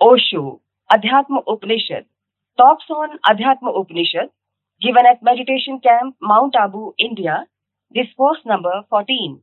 Osho, Adhyatma Upanishad, talks on Adhyatma Upanishad, given at Meditation Camp, Mount Abu, India, discourse number 14.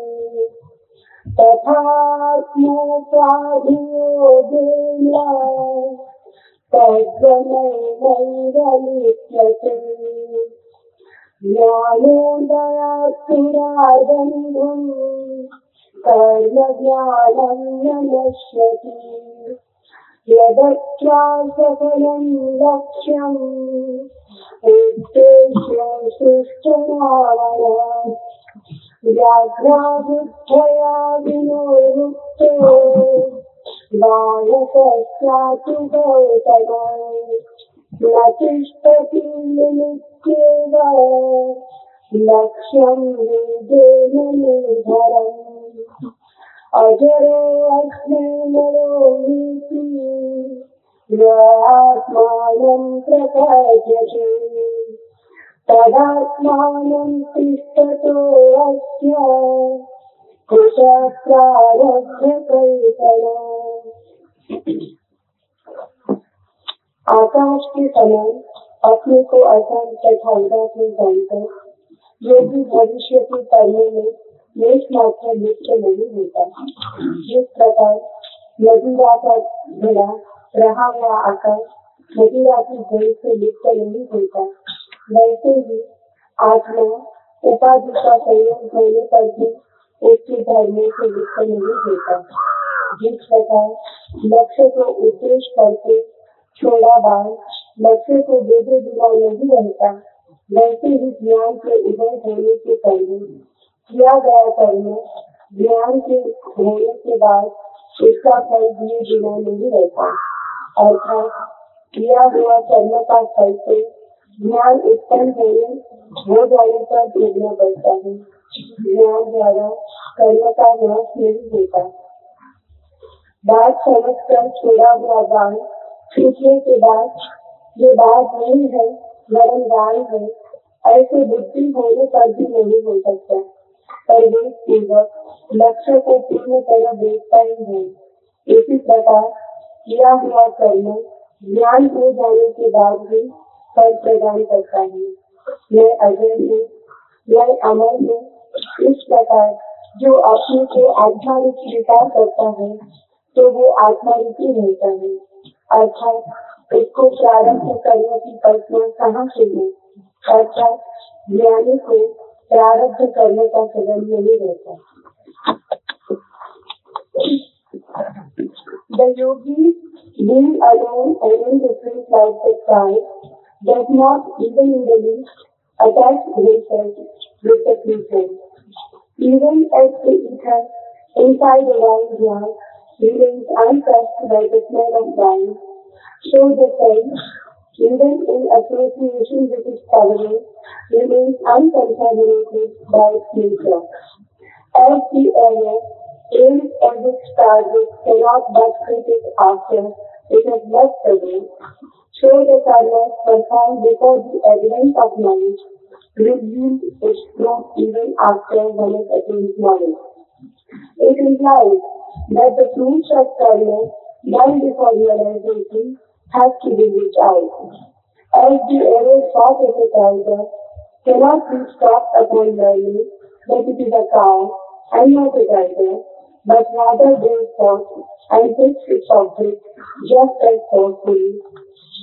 तथात्मो देव्याम् कर्मज्ञानं न लक्ष्यति यदत्यागमनं लक्ष्यम् उद्देश्य सृष्ट्यमानम् व्याघ्राबुद्धया विनोर्मुक्तो बालकस्यातु गौतम न तिष्ठति निमित्येव लक्ष्यं वेदेन निर्भरम् अजरो अस्मि मरोमीति आत्मानं प्रपद्यते तदात्मानं तिष्ठतो अस्य कुशः प्रारब्धकल्पना आकाश के समान अपने को असंग तथा में जानकर योगी भविष्य के कर्मों में लेश मात्र लिप्त नहीं होता। जिस प्रकार मदिरा का घड़ा रहा हुआ आकाश, मदिरा की जल से लिप्त नहीं होता। वैसे ही आत्मा उपाधि का संयोग होने पर भी उसके धर्मों से लिप्त नहीं होता जिस प्रकार लक्ष्य को उद्देश्य करके छोड़ा बाल लक्ष्य को बेदे बिना नहीं रहता, वैसे ही ज्ञान के उदय होने के पहले किया गया कर्म ज्ञान के होने के बाद उसका फल दिए बिना नहीं रहता। अर्थात किया हुआ कर्म का फल तो ज्ञान उत्पन्न होने हो जाने पर भोगना पड़ता है। ज्ञान द्वारा कर्म का नाश नहीं होता। बात समझ कर छोड़ा हुआ बाल छूटने के बाद जो बात नहीं है वरन गाय है, ऐसे बुद्धि होने पर भी नहीं हो सकता। परिवेश पूर्वक लक्ष्य को पूर्ण तरह ही है। इसी प्रकार किया हुआ कर्म ज्ञान हो जाने के बाद भी फल प्रदान करता है। मैं अजय हूँ। मैं अमर हूँ। इस प्रकार जो अपने को आत्मा रूप स्वीकार करता है तो वो आत्मा रूपी रहता है। अर्थात उसको प्रारंभ करने की कल्पना कहाँ से है? अर्थात ज्ञानी को प्रारब्ध करने का सदन नहीं रहता। The yogi, being alone and indifferent like the sky, does not even in the least attach himself with the creature. Even as the ether inside the wine glass remains untouched by the smell of wine, so the sense, even in association with its covenant, remains uncontaminated by its nature. As the air aims at its target cannot but quit it after it has left the way, so the karma performed before the evidence of knowledge reveals its truth even after one has attained knowledge. It implies that the fruits of karma done before realization have to be reached out. As the arrow shot at a cannot be stopped upon learning that it is a cow and not a tiger, but rather goes forth and takes its object just as forcefully.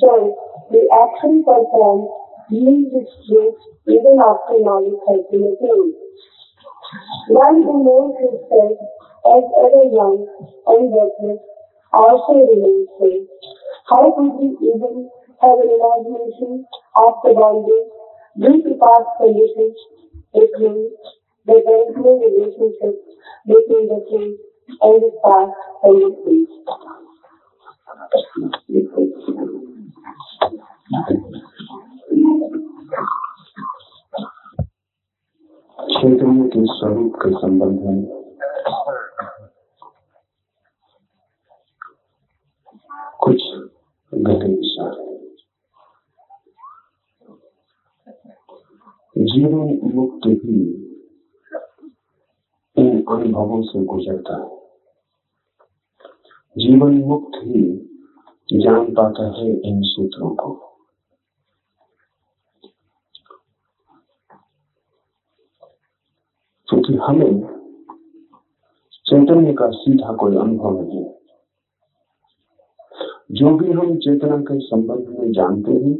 So, the action performed yields its fruits even after knowledge has been attained. One who knows himself as ever young and reckless also remains so. How could he even have an imagination the bonding, bring to pass conditions, there is no relationship between the tree and its past leaves. चैतन्य के स्वरूप के संबंध में। कुछ गहरे विचार जीवन मुक्त ही इन अनुभवों से गुजरता है। जीवन मुक्त ही जान पाता है इन सूत्रों को क्योंकि हमें चैतन्य का सीधा कोई अनुभव नहीं जो भी हम चेतना के संबंध में जानते हैं,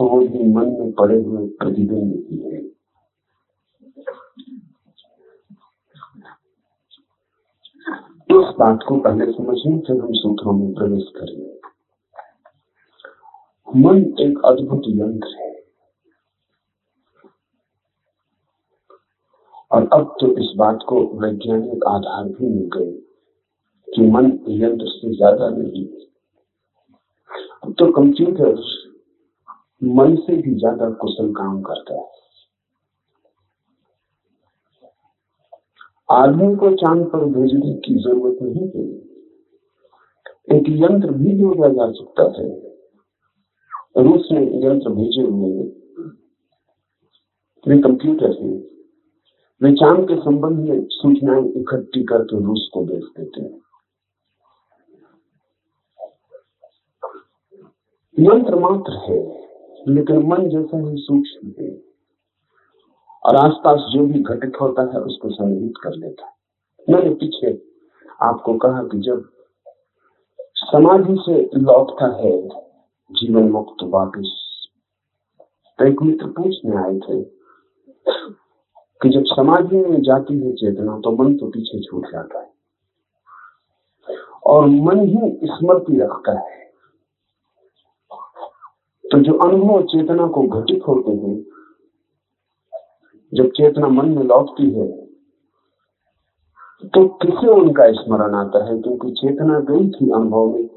वो भी मन में पड़े हुए प्रतिबिंब ही है। इस बात को पहले समझें, फिर हम सूत्रों में प्रवेश करेंगे। मन एक अद्भुत यंत्र है। और अब तो इस बात को वैज्ञानिक आधार भी मिल गए कि मन यंत्र से ज़्यादा नहीं। अब तो कंप्यूटर मन से भी ज़्यादा कुशल काम करता है। आदमी को चाँद पर भेजने की ज़रूरत नहीं है। एक यंत्र भी भेजा जा सकता है। रूस ने यंत्र भेजे हुए कंप्यूटर हैं। वे चाँद के संबंध में सूचनाएँ इकट्ठी करके रूस को भेज देते हैं। यंत्र मात्र है, लेकिन मन जैसा ही सूक्ष्म है। और आसपास जो भी घटित होता है, उसको संग्रहित कर लेता है। मैंने पीछे आपको कहा कि जब समाधि से लौटता है, जीवन मुक्त वापिस। तो एक मित्र पूछने आए थे कि जब समाधि में जाती है चेतना तो मन तो पीछे छूट जाता है। और मन ही स्मृति रखता है। तो जो अनुभव चेतना को घटित होते हैं, जब चेतना मन में लौटती है तो किसे उनका स्मरण आता है? क्योंकि चेतना गई थी अनुभव में,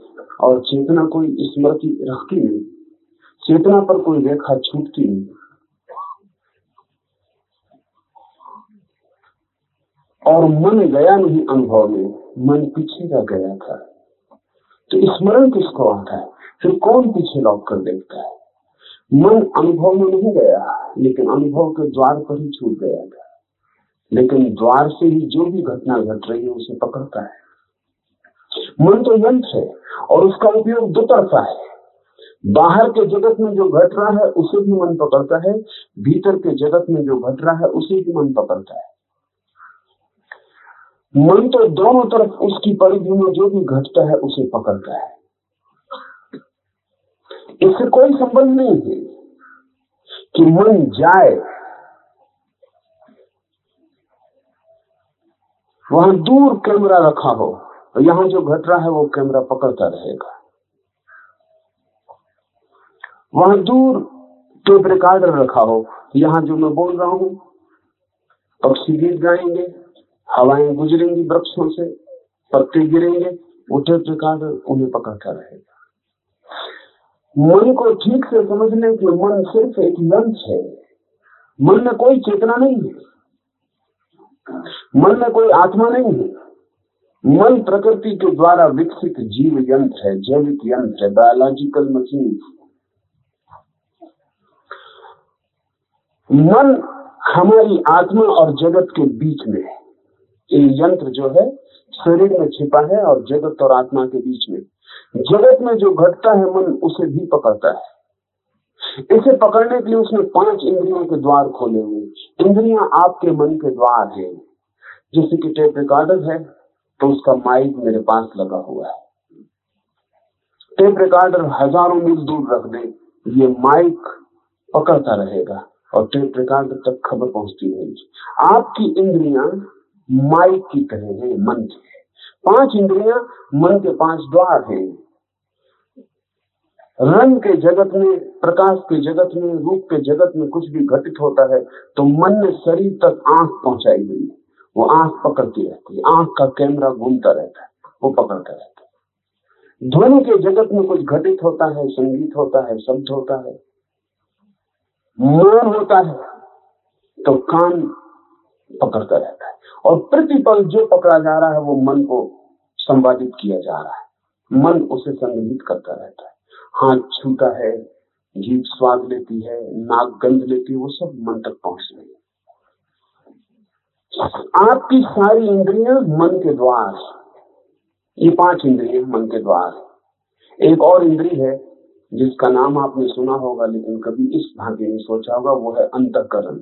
और चेतना कोई स्मृति रखती नहीं। चेतना पर कोई रेखा छूटती नहीं। और मन गया नहीं अनुभव में, मन पीछे का गया था। तो स्मरण किसको आता है? फिर कौन पीछे लौट कर देखता है? मन अनुभव में नहीं गया, लेकिन अनुभव के द्वार पर ही छूट गया था। लेकिन द्वार से ही जो भी घटना घट रही है, उसे पकड़ता है। मन तो यंत्र है, और उसका उपयोग दो तरफा है। बाहर के जगत में जो घट रहा है, उसे भी मन पकड़ता है, भीतर के जगत में जो घट रहा है, उसे भी मन पकड़ता है। मन तो दोनों तरफ़ उसकी परिधि में जो भी घटता है, उसे पकड़ता है। इससे कोई संबंध नहीं है कि मन जाए, वहाँ दूर कैमरा रखा हो, और यहाँ जो घट रहा है, वो कैमरा पकड़ता रहेगा। वहाँ दूर टेप रिकॉर्डर रखा हो, यहाँ जो मैं बोल रहा हूँ, पक्षी गीत गाएँगे हवाएँ गुजरेंगी वृक्षों से, पत्ते गिरेंगे, उठे प्रकार उन्हें पकड़ता रहेगा। मन को ठीक से समझने के मन सिर्फ़ एक यंत्र है। मन में कोई चेतना नहीं है। मन में कोई आत्मा नहीं है। मन प्रकृति के द्वारा विकसित जीव यंत्र है, जैविक यंत्र है बायोलॉजिकल मशीन मन हमारी आत्मा और जगत के बीच में है। यंत्र जो है, शरीर में छिपा है और जगत और आत्मा के बीच में। जगत में जो घटता है मन, उसे भी पकड़ता है। इसे पकड़ने के लिए उसने पाँच इंद्रियों के द्वार खोले हुए इंद्रियाँ आपके मन के द्वार है। जैसे कि टेप रिकॉर्डर है तो उसका माइक मेरे पास लगा हुआ है। टेप रिकॉर्डर हज़ारों मील दूर रख दे, ये माइक पकड़ता रहेगा और टेप रिकॉर्डर तक खबर पहुँचती रहेगी। आपकी इंद्रियाँ माइक की तरह है, मन की पाँच इंद्रियाँ, मन के पाँच द्वार हैं। रंग के जगत में, प्रकाश के जगत में, रूप के जगत में कुछ भी घटित होता है तो मन ने शरीर तक आँख पहुंचाई हुई है। वो आँख पकड़ती रहती है। आँख का कैमरा घूमता रहता है, वो पकड़ता रहता है। ध्वनि के जगत में कुछ घटित होता है, संगीत होता है, शब्द होता है। मौन होता है तो कान पकड़ता रहता है। और प्रतिपल जो पकड़ा जा रहा है, वो मन को संवादित किया जा रहा है। मन उसे संग्रहित करता रहता है। हाथ छूता है जीप स्वाद लेती है, नाक गंध लेती है, वो सब मन तक पहुँच रही है। आपकी सारी इंद्रियाँ मन के द्वार ये पाँच इंद्रिय मन के द्वार एक और इंद्री है, जिसका नाम आपने सुना होगा, लेकिन कभी इस भाग्य नहीं सोचा होगा, वो है अंतकरण।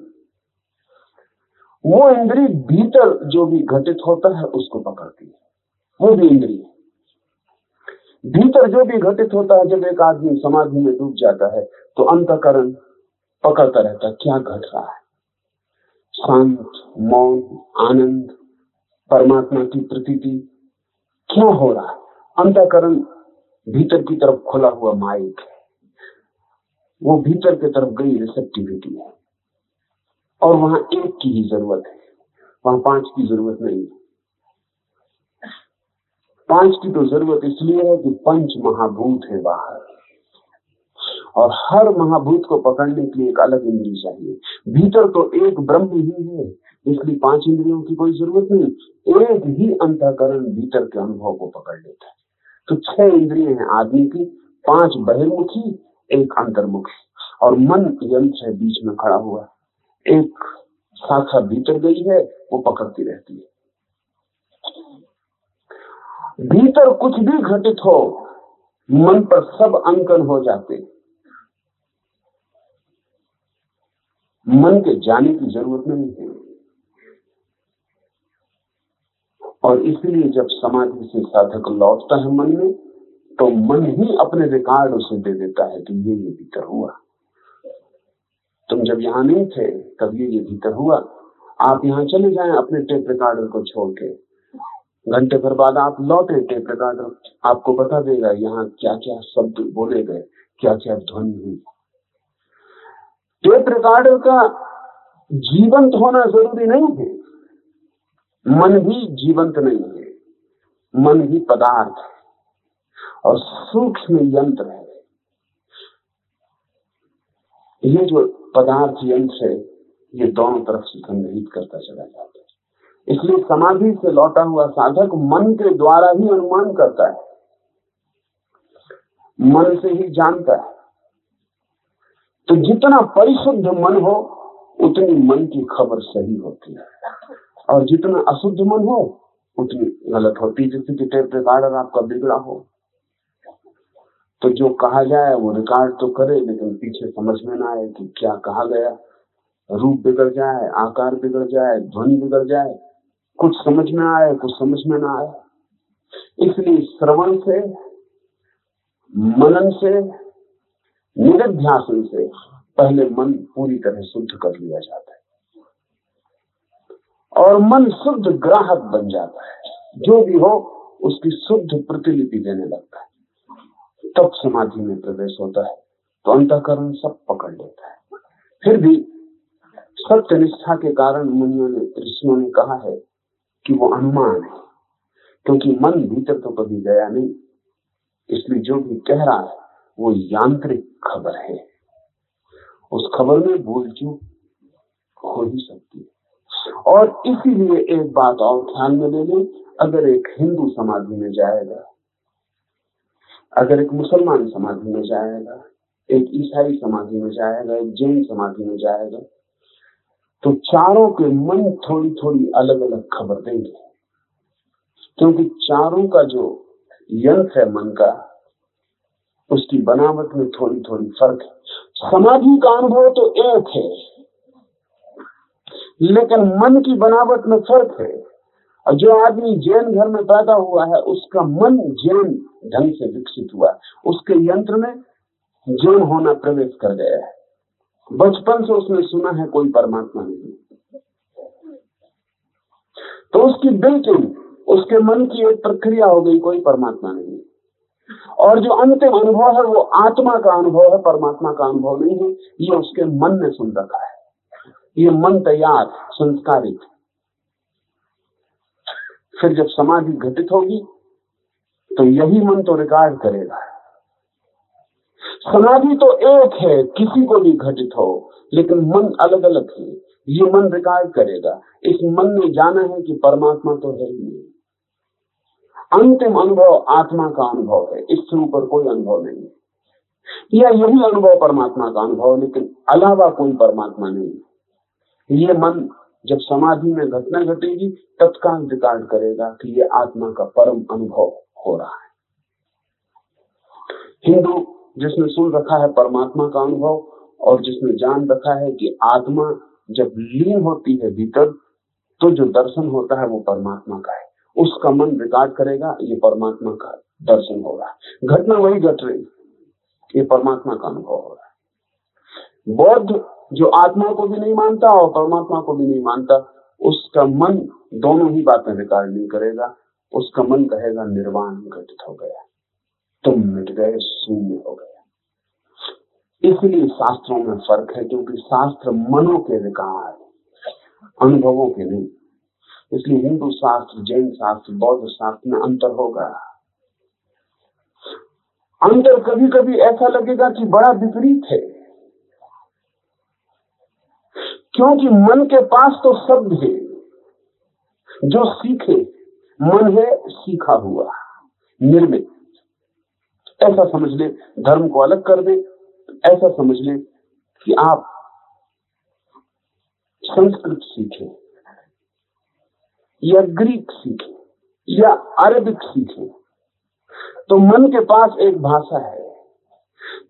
वो इंद्री भीतर जो भी घटित होता है, उसको पकड़ती है। वो भी इंद्री है। भीतर जो भी घटित होता है, जब एक आदमी समाधि में डूब जाता है तो अंतकरण पकड़ता रहता है। क्या घट रहा है? शांत, मौन, आनंद, परमात्मा की प्रतीति, क्या हो रहा है? अंतकरण भीतर की तरफ़ खुला हुआ माइक है। वो भीतर की तरफ़ गई रिसेप्टिविटी है। और वहाँ एक की ही ज़रूरत है। वहाँ पाँच की ज़रूरत नहीं है। पाँच की तो ज़रूरत इसलिए है कि पंच महाभूत है बाहर। और हर महाभूत को पकड़ने के लिए एक अलग इंद्री चाहिए। भीतर तो एक ब्रह्म ही है, इसलिए पाँच इंद्रियों की कोई ज़रूरत नहीं। एक ही अंतकरण भीतर के अनुभव को पकड़ लेता है। तो छह इंद्रिय हैं आदमी की, पाँच बहिर्मुखी, एक अंतर्मुखी। और मन यंत्र है, बीच में खड़ा हुआ। एक शाखा भीतर गई है, वो पकड़ती रहती है। भीतर कुछ भी घटित हो, मन पर सब अंकन हो जाते। मन के जाने की ज़रूरत नहीं है। और इसलिए जब समाधि से साधक लौटता है मन में तो मन ही अपने रिकॉर्ड उसे दे देता है कि ये ये भीतर हुआ। तुम जब यहाँ नहीं थे तब ये ये भीतर हुआ। आप यहाँ चले जाएँ अपने टेप रिकॉर्डर को छोड़ के। घंटे भर बाद आप लौटे टेप रिकॉर्डर आपको बता देगा यहाँ क्या क्या शब्द बोले गए क्या क्या ध्वनि हुई। टेप रिकॉर्डर का जीवंत होना ज़रूरी नहीं है। मन भी जीवंत नहीं है। मन भी पदार्थ है। और सूक्ष्म यंत्र है। ये जो पदार्थ यंत्र है, ये दोनों तरफ़ से संग्रहित करता चला जाता है। इसलिए समाधि से लौटा हुआ साधक मन के द्वारा ही अनुमान करता है। मन से ही जानता है। तो जितना परिशुद्ध मन हो, उतनी मन की खबर सही होती है। और जितना अशुद्ध मन हो, उतनी गलत होती है। जैसे कि टेप रिकॉर्डर आपका बिगड़ा हो। तो जो कहा जाए, वो रिकॉर्ड तो करे, लेकिन पीछे समझ में ना आए कि क्या कहा गया। रूप बिगड़ जाए, आकार बिगड़ जाए, ध्वनि बिगड़ जाए, कुछ समझ में आए, कुछ समझ में ना आए। इसलिए श्रवण से, मनन से निरध्यासन से पहले मन पूरी तरह शुद्ध कर लिया जाता है। और मन शुद्ध ग्राहक बन जाता है। जो भी हो, उसकी शुद्ध प्रतिलिपि देने लगता है। तब समाधि में प्रवेश होता है। तो अंतकरण सब पकड़ लेता है। फिर भी सत्य निष्ठा के कारण मुनियों ने, ऋषियों ने कहा है कि वो अनुमान है, क्योंकि मन भीतर तो कभी गया नहीं। इसलिए जो भी कह रहा है, वो यांत्रिक खबर है। उस खबर में भूल चूक हो ही सकती है? और इसीलिए एक बात और ध्यान में ले लें, अगर एक हिंदू समाधि में जाएगा अगर एक मुसलमान समाधि में जाएगा, एक ईसाई समाधि में जाएगा, एक जैन समाधि में जाएगा तो चारों के मन थोड़ी थोड़ी अलग अलग खबर देंगे। क्योंकि चारों का जो यंत्र है मन का, उसकी बनावट में थोड़ी थोड़ी फ़र्क है। समाधि का अनुभव तो एक है, लेकिन मन की बनावट में फ़र्क है। और जो आदमी जैन घर में पैदा हुआ है, उसका मन जैन ढंग से विकसित हुआ। उसके यंत्र में जैन होना प्रवेश कर गया है। बचपन से उसने सुना है, कोई परमात्मा नहीं। तो उसकी बिल्कुल उसके मन की एक प्रक्रिया हो गई, कोई परमात्मा नहीं। और जो अंतिम अनुभव है, वो आत्मा का अनुभव है, परमात्मा का अनुभव नहीं है। ये उसके मन ने सुन रखा है। ये मन तैयार, संस्कारित। फिर जब समाधि घटित होगी तो यही मन तो रिकॉर्ड करेगा। समाधि तो एक है, किसी को भी घटित हो, लेकिन मन अलग अलग है। ये मन रिकॉर्ड करेगा। इस मन ने जाना है कि परमात्मा तो है ही नहीं। अंतिम अनुभव आत्मा का अनुभव है। इससे ऊपर कोई अनुभव नहीं या यही अनुभव परमात्मा का अनुभव, लेकिन अलावा कोई परमात्मा नहीं ये मन जब समाधि में घटना घटेगी, तत्काल रिकॉर्ड करेगा कि ये आत्मा का परम अनुभव हो रहा है। हिंदू जिसने सुन रखा है परमात्मा का अनुभव और जिसने जान रखा है कि आत्मा जब लीन होती है भीतर तो जो दर्शन होता है वो परमात्मा का है। उसका मन रिकॉर्ड करेगा, ये परमात्मा का दर्शन हो रहा है। घटना वही घट रही, ये परमात्मा का अनुभव हो रहा है। बौद्ध जो आत्मा को भी नहीं मानता और परमात्मा को भी नहीं मानता, उसका मन दोनों ही बातें रिकॉर्ड नहीं करेगा, उसका मन कहेगा, निर्वाण घटित हो गया, तुम मिट गए, शून्य हो गया। इसलिए शास्त्रों में फ़र्क है, क्योंकि शास्त्र मनो के रिकॉर्ड अनुभवों के नहीं। इसलिए हिंदू शास्त्र, जैन शास्त्र, बौद्ध शास्त्र में अंतर होगा। अंतर कभी कभी ऐसा लगेगा कि बड़ा विपरीत है। क्योंकि मन के पास तो शब्द है। जो सीखे, मन है, सीखा हुआ, निर्मित। ऐसा समझ ले, धर्म को अलग कर दे। ऐसा समझ ले कि आप संस्कृत सीखे, या ग्रीक सीखे, या अरबिक सीखे। तो मन के पास एक भाषा है।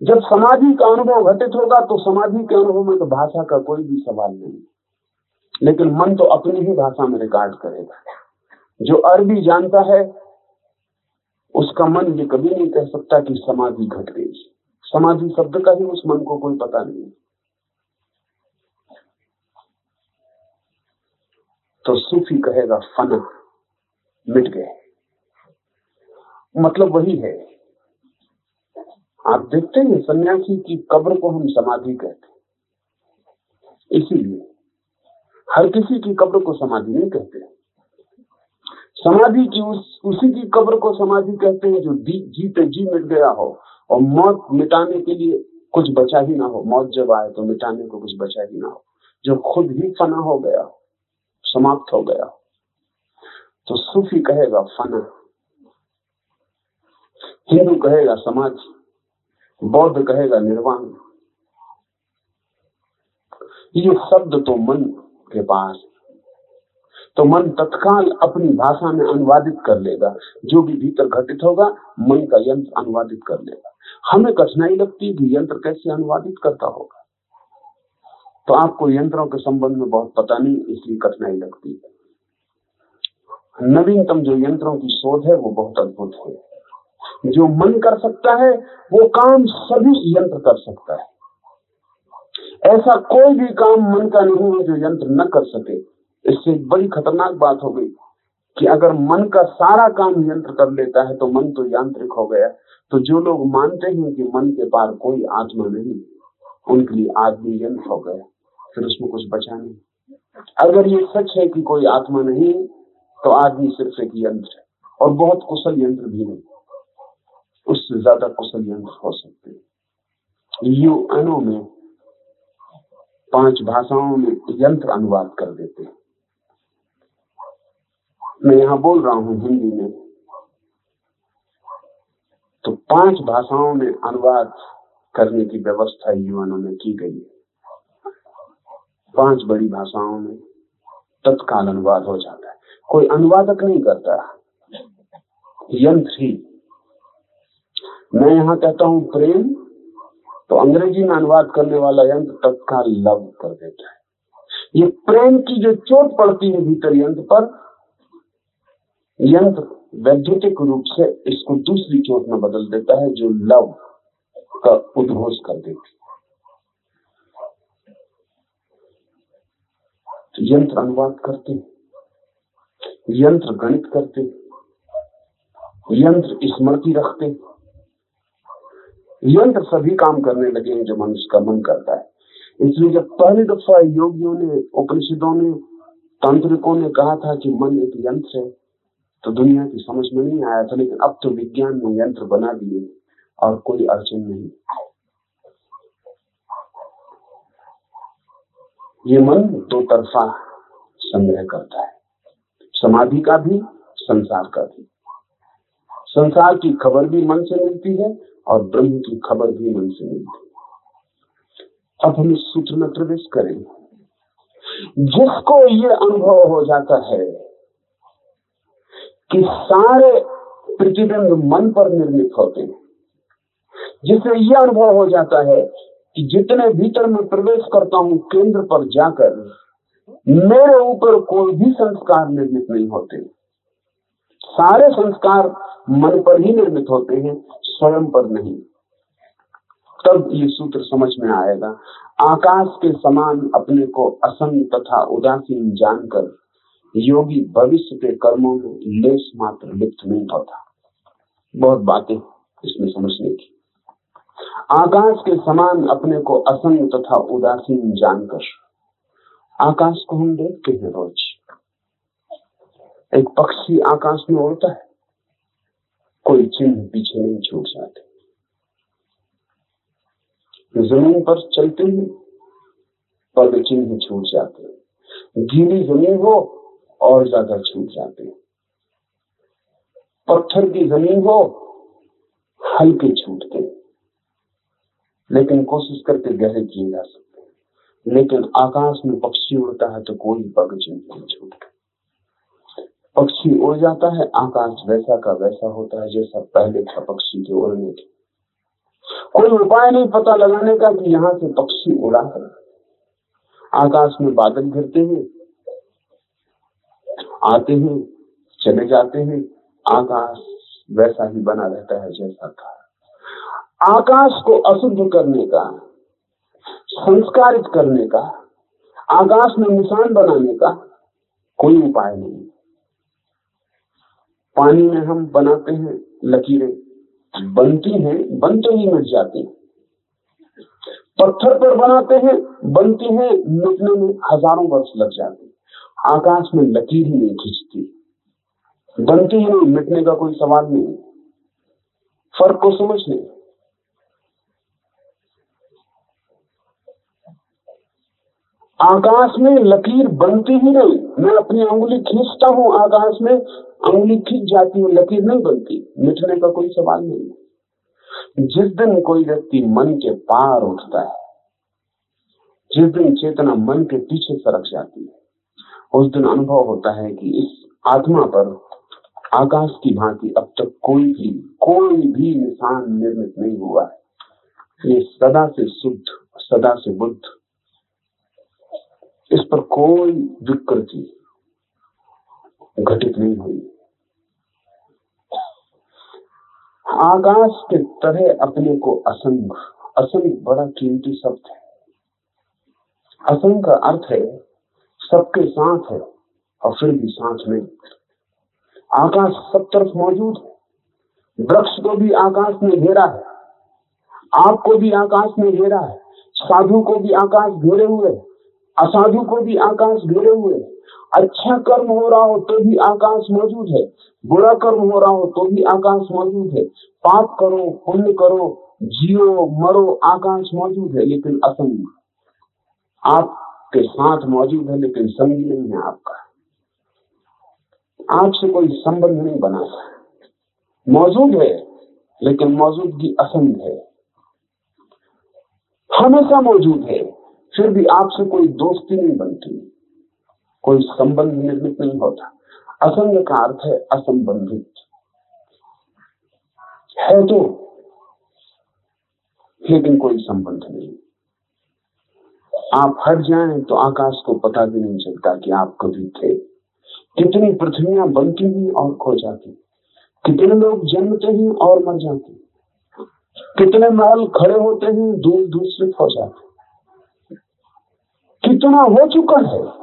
जब समाधि का अनुभव घटित होगा तो समाधि के अनुभव में तो भाषा का कोई भी सवाल नहीं। लेकिन मन तो अपनी ही भाषा में रिकॉर्ड करेगा। जो अरबी जानता है, उसका मन ये कभी नहीं कह सकता कि समाधि घट गई। समाधि शब्द का ही उस मन को कोई पता नहीं। तो सूफी कहेगा, फना, मिट गए। मतलब वही है आप देखते हैं सन्यासी की कब्र को हम समाधि कहते इसीलिए हर किसी की कब्र को समाधि नहीं कहते। समाधि की उस, उसी की कब्र को समाधि कहते हैं जो जीते, जी मिट गया हो और मौत मिटाने के लिए कुछ बचा ही ना हो। मौत जब आए तो मिटाने को कुछ बचा ही ना हो। जो खुद ही फना हो गया हो, समाप्त हो गया तो सूफी कहेगा फना। हिंदू कहेगा समाज बौद्ध कहेगा निर्वाण। ये शब्द तो मन के पास तो मन तत्काल अपनी भाषा में अनुवादित कर लेगा। जो भी भीतर घटित होगा, मन का यंत्र अनुवादित कर लेगा। हमें कठिनाई लगती है यंत्र कैसे अनुवादित करता होगा? तो आपको यंत्रों के संबंध में बहुत पता नहीं, इसलिए कठिनाई लगती है। नवीनतम जो यंत्रों की शोध है, वो बहुत अद्भुत है। जो मन कर सकता है, वो काम सभी यंत्र कर सकता है। ऐसा कोई भी काम मन का नहीं है जो यंत्र न कर सके। इससे बड़ी खतरनाक बात हो गई कि अगर मन का सारा काम यंत्र कर लेता है तो मन तो यांत्रिक हो गया। तो जो लोग मानते हैं कि मन के पार कोई आत्मा नहीं, उनके लिए आदमी यंत्र हो गया। फिर उसमें कुछ बचा नहीं। अगर ये सच है कि कोई आत्मा नहीं तो आदमी सिर्फ़ एक यंत्र है और बहुत कुशल यंत्र भी नहीं। उससे ज़्यादा कुशल यंत्र हो सकते हैं। यूएनओ में पाँच भाषाओं में यंत्र अनुवाद कर देते हैं। मैं यहाँ बोल रहा हूँ हिंदी में। तो पाँच भाषाओं में अनुवाद करने की व्यवस्था यूएनओ में की गई है। पाँच बड़ी भाषाओं में तत्काल अनुवाद हो जाता है। कोई अनुवादक नहीं करता। यंत्र ही मैं यहाँ कहता हूँ, प्रेम तो अंग्रेज़ी में अनुवाद करने वाला यंत्र तत्काल लव कर देता है। ये प्रेम की जो चोट पड़ती है भीतर यंत्र पर, यंत्र वैद्युतिक रूप से इसको दूसरी चोट में बदल देता है, जो लव का उद्घोष कर देती तो यंत्र अनुवाद करते यंत्र गणित करते यंत्र स्मृति रखते यंत्र सभी काम करने लगे हैं जो मनुष्य का मन करता है। इसलिए जब पहली दफ़ा योगियों ने, उपनिषदों ने, तांत्रिकों ने कहा था कि मन एक यंत्र है तो दुनिया की समझ में नहीं आया था, लेकिन अब तो विज्ञान ने यंत्र बना दिए और कोई अड़चन नहीं। ये मन दो तरफा संग्रह करता है, समाधि का भी, संसार का भी। संसार की खबर भी मन से मिलती है और ब्रह्म की खबर भी मन से मिलती अब हम इस सूत्र में प्रवेश करें। जिसको ये अनुभव हो जाता है कि सारे प्रतिबिंब मन पर निर्मित होते हैं। जिससे यह अनुभव हो जाता है कि जितने भीतर में प्रवेश करता हूँ, केंद्र पर जाकर मेरे ऊपर कोई भी संस्कार निर्मित नहीं होते। सारे संस्कार मन पर ही निर्मित होते हैं स्वयं पर नहीं। तब ये सूत्र समझ में आएगा। आकाश के समान अपने को असंग तथा उदासीन जानकर योगी भविष्य के कर्मों में लेस मात्र लिप्त नहीं होता। बहुत बातें इसमें समझने की। आकाश के समान अपने को असंग तथा उदासीन जानकर आकाश को हम देखते हैं रोज। एक पक्षी आकाश में उड़ता है। कोई चिन्ह पीछे नहीं छूट जाते। ज़मीन पर चलते ही पद चिन्ह छूट जाते गीली ज़मीन हो और ज़्यादा छूट जाते पत्थर की ज़मीन हो, हल्के छूटते लेकिन कोशिश करके गहरे किए जा सकते लेकिन आकाश में पक्षी उड़ता है तो कोई पग चिन्ह नहीं छूटता। पक्षी उड़ जाता है, आकाश वैसा का वैसा होता है, जैसा पहले था पक्षी के उड़ने के। कोई उपाय नहीं पता लगाने का कि यहाँ से पक्षी उड़ा है। आकाश में बादल गिरते हैं, आते हैं, चले जाते हैं, आकाश वैसा ही बना रहता है जैसा था। आकाश को अशुद्ध करने का, संस्कारित करने का, आकाश में निशान बनाने का कोई उपाय नहीं। पानी में हम बनाते हैं लकीरें। बनती हैं बनते ही मिट जाती हैं। पत्थर पर बनाते हैं, बनती हैं मिटने में हज़ारों वर्ष लग जाते हैं। आकाश में लकीर ही नहीं खींचती। बनती ही नहीं, मिटने का कोई सवाल नहीं फ़र्क को समझ आकाश में लकीर बनती ही नहीं। मैं अपनी अंगुली खींचता हूँ आकाश में अंगुली खींच जाती है लकीर नहीं बनती, मिटने का कोई सवाल नहीं जिस दिन कोई व्यक्ति मन के पार उठता है, जिस दिन चेतना मन के पीछे सरक जाती है, उस दिन अनुभव होता है कि इस आत्मा पर आकाश की भांति अब तक कोई भी कोई भी निशान निर्मित नहीं हुआ है। ये सदा से शुद्ध, सदा से बुद्ध, इस पर कोई विकृति घटित नहीं हुई। आकाश के तरह अपने को असंग असंग बड़ा कीमती शब्द है। असंग का अर्थ है, सबके साथ है और फिर भी साथ में। आकाश सब तरफ़ मौजूद है। वृक्ष को भी आकाश में घेरा है। आपको भी आकाश में घेरा है। साधु को भी आकाश घेरे हुए असाधु को भी आकाश घेरे हुए अच्छा कर्म हो रहा हो तो भी आकाश मौजूद है। बुरा कर्म हो रहा हो तो भी आकाश मौजूद है। पाप करो, पुण्य करो, जियो, मरो, आकाश मौजूद है, लेकिन असंग। आप के साथ मौजूद है, लेकिन संगी नहीं है आपका। आपसे कोई संबंध नहीं बना मौजूद है, लेकिन मौजूदगी असंग है। हमेशा मौजूद है। फिर भी आपसे कोई दोस्ती नहीं बनती। कोई संबंध निर्मित नहीं होता। असंग का अर्थ है असंबंधित। है तो लेकिन कोई संबंध नहीं। आप हट जाएँ तो आकाश को पता भी नहीं चलता कि आप कभी थे। कितनी पृथ्वियाँ बनती हुई और खो जाती। कितने लोग जन्मते हैं और मर जाते। कितने महल खड़े होते हैं दूर दूसरे हो जाते। कितना हो चुका है।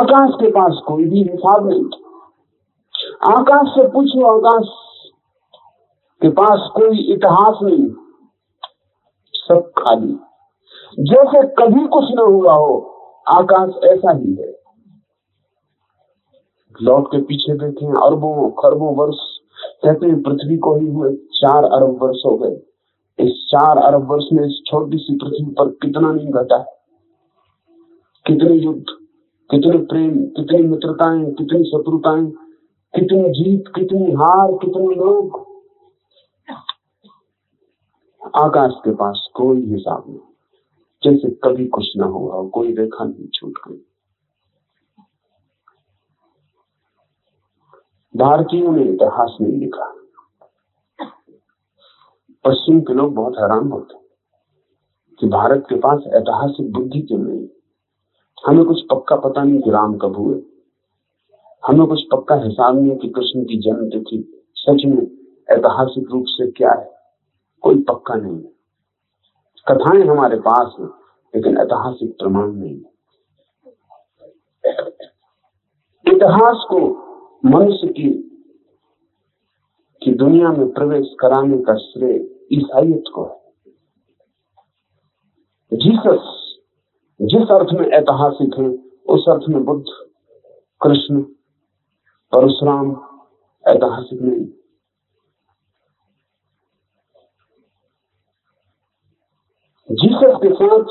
आकाश के पास कोई भी हिसाब नहीं आकाश से पूछो, आकाश के पास कोई इतिहास नहीं। सब खाली। जैसे कभी कुछ न हुआ हो, आकाश ऐसा ही है। लौट के पीछे देखे, अरबों, खरबों वर्ष कहते हैं, पृथ्वी को ही हुए चार अरब वर्ष हो गए। इस चार अरब वर्ष में इस छोटी सी पृथ्वी पर कितना नहीं घटा। है कितने युद्ध, कितने प्रेम, कितनी मित्रताएँ, कितनी शत्रुताएँ, कितनी जीत, कितनी हार, कितने लोग। आकाश के पास कोई हिसाब नहीं। जैसे कभी कुछ ना हुआ, कोई रेखा नहीं छूट गई। भारतीयों ने इतिहास नहीं लिखा। पश्चिम के लोग बहुत हैरान होते कि भारत के पास ऐतिहासिक बुद्धि क्यों नहीं? हमें कुछ पक्का पता नहीं कि राम कब हुए। हमें कुछ पक्का हिसाब नहीं कि कृष्ण की जन्म तिथि सच में ऐतिहासिक रूप से क्या है? कोई पक्का नहीं है। कथाएँ हमारे पास है, लेकिन ऐतिहासिक प्रमाण नहीं है। इतिहास को मनुष्य की की दुनिया में प्रवेश कराने का श्रेय ईसाइत को है। जीसस जिस अर्थ में ऐतिहासिक है, उस अर्थ में बुद्ध, कृष्ण, परशुराम ऐतिहासिक नहीं। जीसस के साथ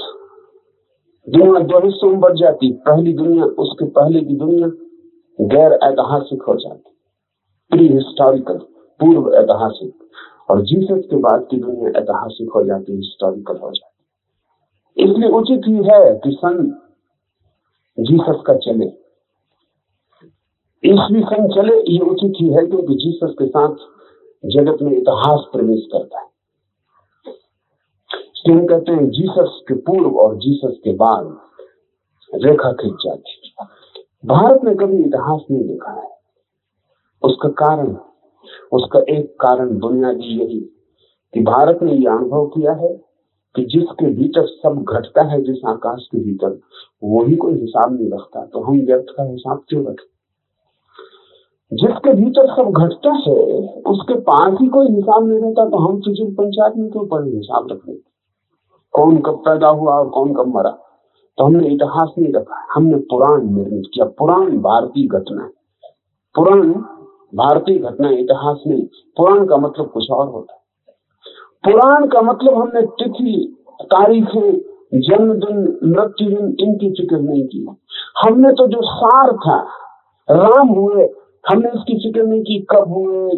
दुनिया दो हिस्सों में बढ़ जाती, पहली दुनिया, उसके पहले की दुनिया गैर ऐतिहासिक हो जाती। प्री हिस्टोरिकल पूर्व ऐतिहासिक। और जीसस के बाद की दुनिया ऐतिहासिक हो जाती हिस्टोरिकल हो जाती। इसलिए उचित ही है कि सन जीसस का चले। ईस्वी सन चले, ये उचित ही है क्योंकि जीसस के साथ जगत में इतिहास प्रवेश करता है। कहते हैं, जीसस के पूर्व और जीसस के बाद रेखा खींच जाती भारत ने कभी इतिहास नहीं देखा है। उसका कारण, उसका एक कारण बुनियादी यही कि भारत ने यह अनुभव किया है कि जिसके भीतर सब घटता है, जिस आकाश के भीतर, वही कोई हिसाब नहीं रखता। तो हम व्यर्थ का हिसाब क्यों रखें? जिसके भीतर सब घटता है, उसके पास ही कोई हिसाब नहीं रहता तो हम फिजिल पंचायत में क्यों पढ़े हिसाब रखने? कौन कब पैदा हुआ और कौन कब मरा? तो हमने इतिहास नहीं रखा, हमने पुराण निर्मित किया। पुराण भारतीय घटना पुराण भारतीय घटना इतिहास नहीं। पुराण का मतलब कुछ और होता है। पुराण का मतलब हमने तिथि, तारीखें, जन्मदिन मृत्यु दिन इनकी फ़िक्र नहीं की। हमने तो जो सार था, राम हुए, हमने इसकी फ़िक्र नहीं की कब हुए,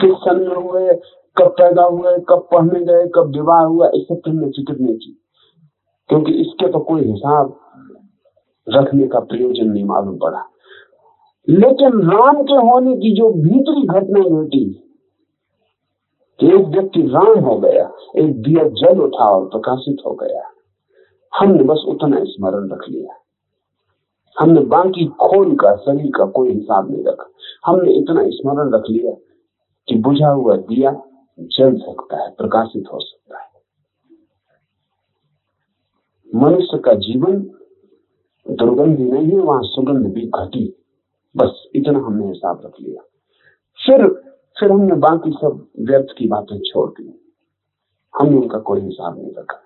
किसमें हुए, कब पैदा हुए, कब पढ़ने गए, कब विवाह हुआ, इस सब हमने फ़िक्र नहीं की। क्योंकि इसके तो कोई हिसाब रखने का प्रयोजन नहीं मालूम पड़ा। लेकिन राम के होने की जो भीतरी घटना घटी एक व्यक्ति राम हो गया, एक दिया जल उठा और प्रकाशित हो गया। हमने बस उतना स्मरण रख लिया। हमने बाकी खोल का, शरीर का कोई हिसाब नहीं रखा। हमने इतना स्मरण रख लिया कि बुझा हुआ दिया जल सकता है, प्रकाशित हो सकता है। मनुष्य का जीवन दुर्गंधी नहीं है, वहाँ सुगंध भी घटी। बस इतना हमने हिसाब रख लिया। फिर फिर हमने बाकी सब व्यर्थ की बातें छोड़ दी। हमने उनका कोई हिसाब नहीं रखा।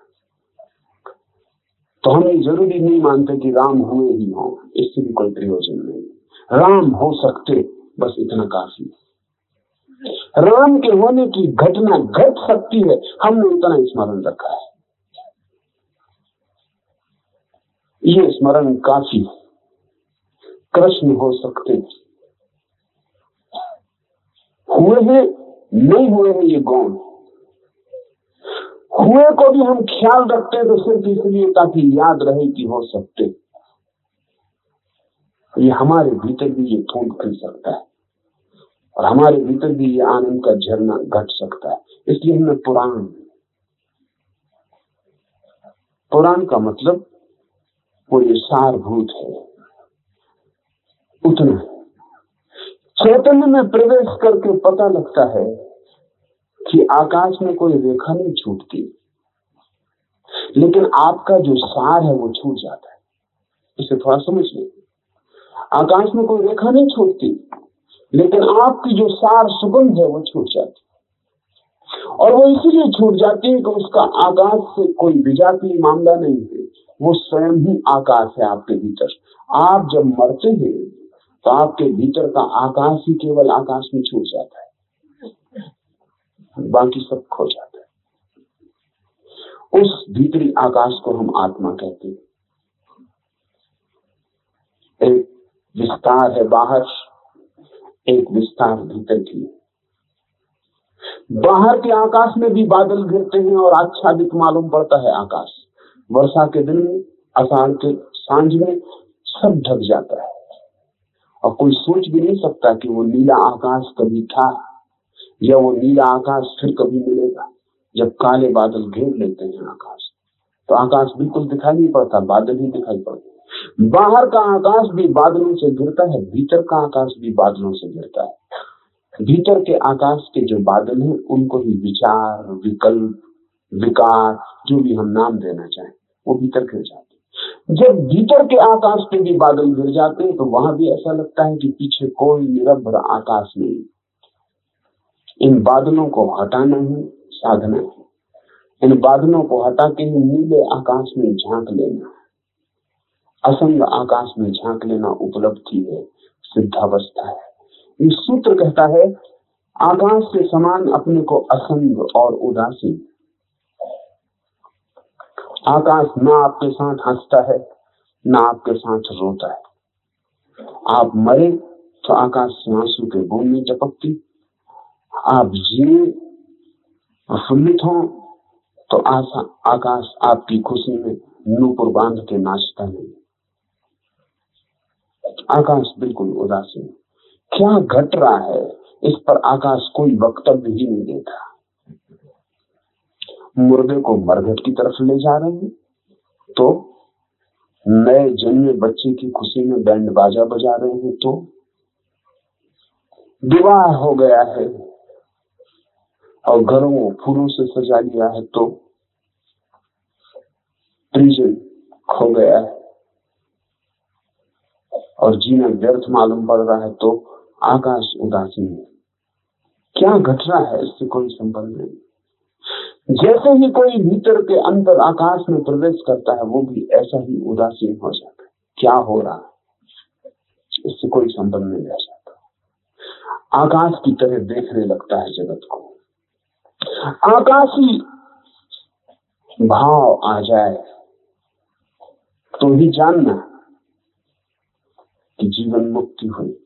तो हम ये ज़रूरी नहीं मानते कि राम हुए ही हो, इससे भी कोई प्रयोजन नहीं। राम हो सकते, बस इतना काफ़ी। राम के होने की घटना घट सकती है, हमने उतना स्मरण रखा है। ये स्मरण काफ़ी। कृष्ण हो सकते हुए हैं नहीं हुए हैं ये गौण। हुए को भी हम ख्याल रखते हैं तो सिर्फ़ इसलिए ताकि याद रहे कि हो सकते। ये हमारे भीतर भी ये फूल खिल सकता है। और हमारे भीतर भी ये आनंद का झरना घट सकता है। इसलिए हमने पुराण पुराण का मतलब वो ये सारभूत है। उतना चैतन्य में प्रवेश करके पता लगता है कि आकाश में कोई रेखा नहीं छूटती। लेकिन आपका जो सार है वो छूट जाता है। इसे थोड़ा समझ लें आकाश में कोई रेखा नहीं छूटती, लेकिन आपकी जो सार सुगंध है वो छूट जाती और वो इसीलिए छूट जाती है कि उसका आकाश से कोई विजातीय मामला नहीं है। वो स्वयं ही आकाश है आपके भीतर। आप जब मरते हैं तो आपके भीतर का आकाश ही केवल आकाश में छूट जाता है। बाकी सब खो जाता है। उस भीतरी आकाश को हम आत्मा कहते हैं। एक विस्तार है बाहर, एक विस्तार भीतर की। बाहर के आकाश में भी बादल घिरते हैं और आच्छादित मालूम पड़ता है आकाश। वर्षा के दिन में अषाढ़ के साँझ में सब ढक जाता है। और कोई सोच भी नहीं सकता कि वो नीला आकाश कभी था या वो नीला आकाश फिर कभी मिलेगा, जब काले बादल घेर लेते हैं आकाश। तो आकाश बिल्कुल दिखाई नहीं पड़ता, बादल ही दिखाई पड़ते बाहर का आकाश भी बादलों से गिरता है, भीतर का आकाश भी बादलों से गिरता है। भीतर के आकाश के जो बादल हैं, उनको ही विचार, विकल्प, विकार, जो भी हम नाम देना चाहें, वो भीतर गिर जाते जब भीतर के आकाश पे भी बादल गिर जाते हैं तो वहाँ भी ऐसा लगता है कि पीछे कोई निरभर आकाश नहीं इन बादलों को हटाना ही साधना है। इन बादलों को हटा के ही नीले आकाश में झाँक लेना असंग आकाश में झाँक लेना उपलब्धि है, सिद्धावस्था है। इस सूत्र कहता है, आकाश के समान अपने को असंग और उदासीन आकाश ना आपके साथ हंसता है, ना आपके साथ रोता है। आप मरे तो आकाश आँसू के बूंद में टपकती। आप जिए प्रफुल्लित हो तो आशा, आकाश आपकी खुशी में नूपुर बाँध के नाचता नहीं। आकाश बिल्कुल उदासीन। क्या घट रहा है? इस पर आकाश कोई वक्तव्य ही नहीं देता। मुर्दे को मरघट की तरफ़ ले जा रहे हैं। तो नए जन्मे बच्चे की खुशी में बैंड बाजा बजा रहे हैं तो विवाह हो गया है और घरों को फूलों से सजा लिया है तो प्रिजन खो गया है। और जीना व्यर्थ मालूम पड़ रहा है तो आकाश उदासीन है। क्या घट रहा है इससे कोई संबंध नहीं। जैसे ही कोई भीतर के अंदर आकाश में प्रवेश करता है, वो भी ऐसा ही उदासीन हो जाता है। क्या हो रहा है? इससे कोई संबंध नहीं रह जाता। आकाश की तरह देखने लगता है जगत को। आकाशी भाव आ जाए तो ही जानना कि जीवन मुक्ति हुई।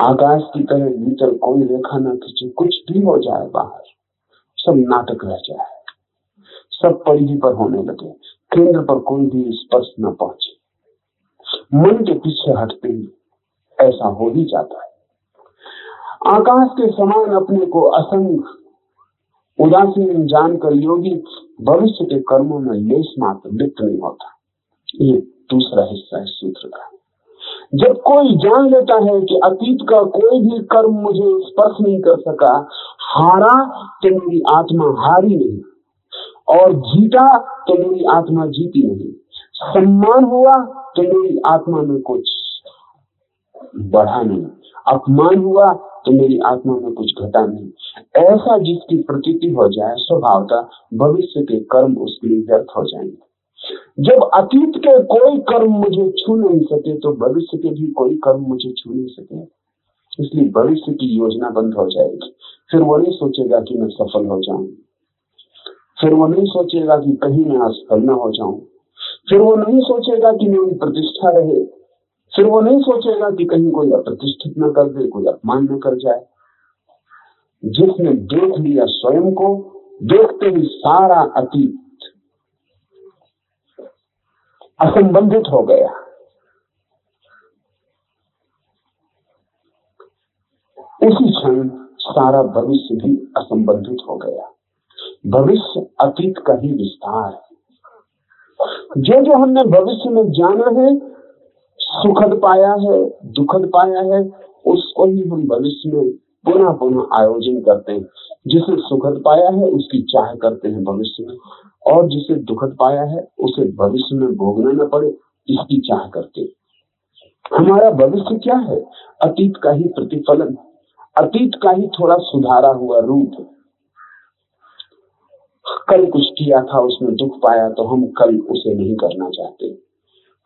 आकाश की तरह भीतर कोई रेखा ना खींचे, कुछ भी हो जाए बाहर। सब नाटक रह जाए। सब परिधि पर होने लगे। केंद्र पर कोई भी स्पर्श न पहुँचे। मन के पीछे हटते ही ऐसा हो ही जाता है। आकाश के समान अपने को असंग उदासीन जानकर योगी भविष्य के कर्मों में लेस मात्र लिप्त नहीं होता। ये दूसरा हिस्सा है सूत्र का। जब कोई जान लेता है कि अतीत का कोई भी कर्म मुझे स्पर्श नहीं कर सका हारा तो मेरी आत्मा हारी नहीं। और जीता तो मेरी आत्मा जीती नहीं। सम्मान हुआ तो मेरी आत्मा में कुछ बढ़ा नहीं। अपमान हुआ तो मेरी आत्मा में कुछ घटा नहीं। ऐसा जिसकी प्रतीति हो जाए स्वभावता भविष्य के कर्म उसके लिए व्यर्थ हो जाएँगे। जब अतीत के कोई कर्म मुझे छू नहीं सके तो भविष्य के भी कोई कर्म मुझे छू नहीं सके। इसलिए भविष्य की योजना बंद हो जाएगी। फिर वो नहीं सोचेगा कि मैं सफल हो जाऊँ। फिर वो नहीं सोचेगा कि कहीं मैं असफल न हो जाऊँ। फिर वो नहीं सोचेगा कि मेरी प्रतिष्ठा रहे। फिर वो नहीं सोचेगा कि कहीं कोई अप्रतिष्ठित न कर दे, कोई अपमान न कर जाए। जिसने देख लिया स्वयं को, देखते ही सारा अतीत असंबंधित हो गया। उसी क्षण सारा भविष्य भी असंबंधित हो गया। भविष्य अतीत का ही विस्तार है। जो जो हमने भविष्य में जाना है, सुखद पाया है, दुखद पाया है, उसको ही हम भविष्य में पुनः पुनः आयोजन करते हैं। जिसे सुखद पाया है, उसकी चाह करते हैं भविष्य में। और जिसे दुखद पाया है, उसे भविष्य में भोगना न पड़े, इसकी चाह करते हैं। हमारा भविष्य क्या है? अतीत का ही प्रतिफलन। अतीत का ही थोड़ा सुधारा हुआ रूप। कल कुछ किया था उसमें दुख पाया तो हम कल उसे नहीं करना चाहते।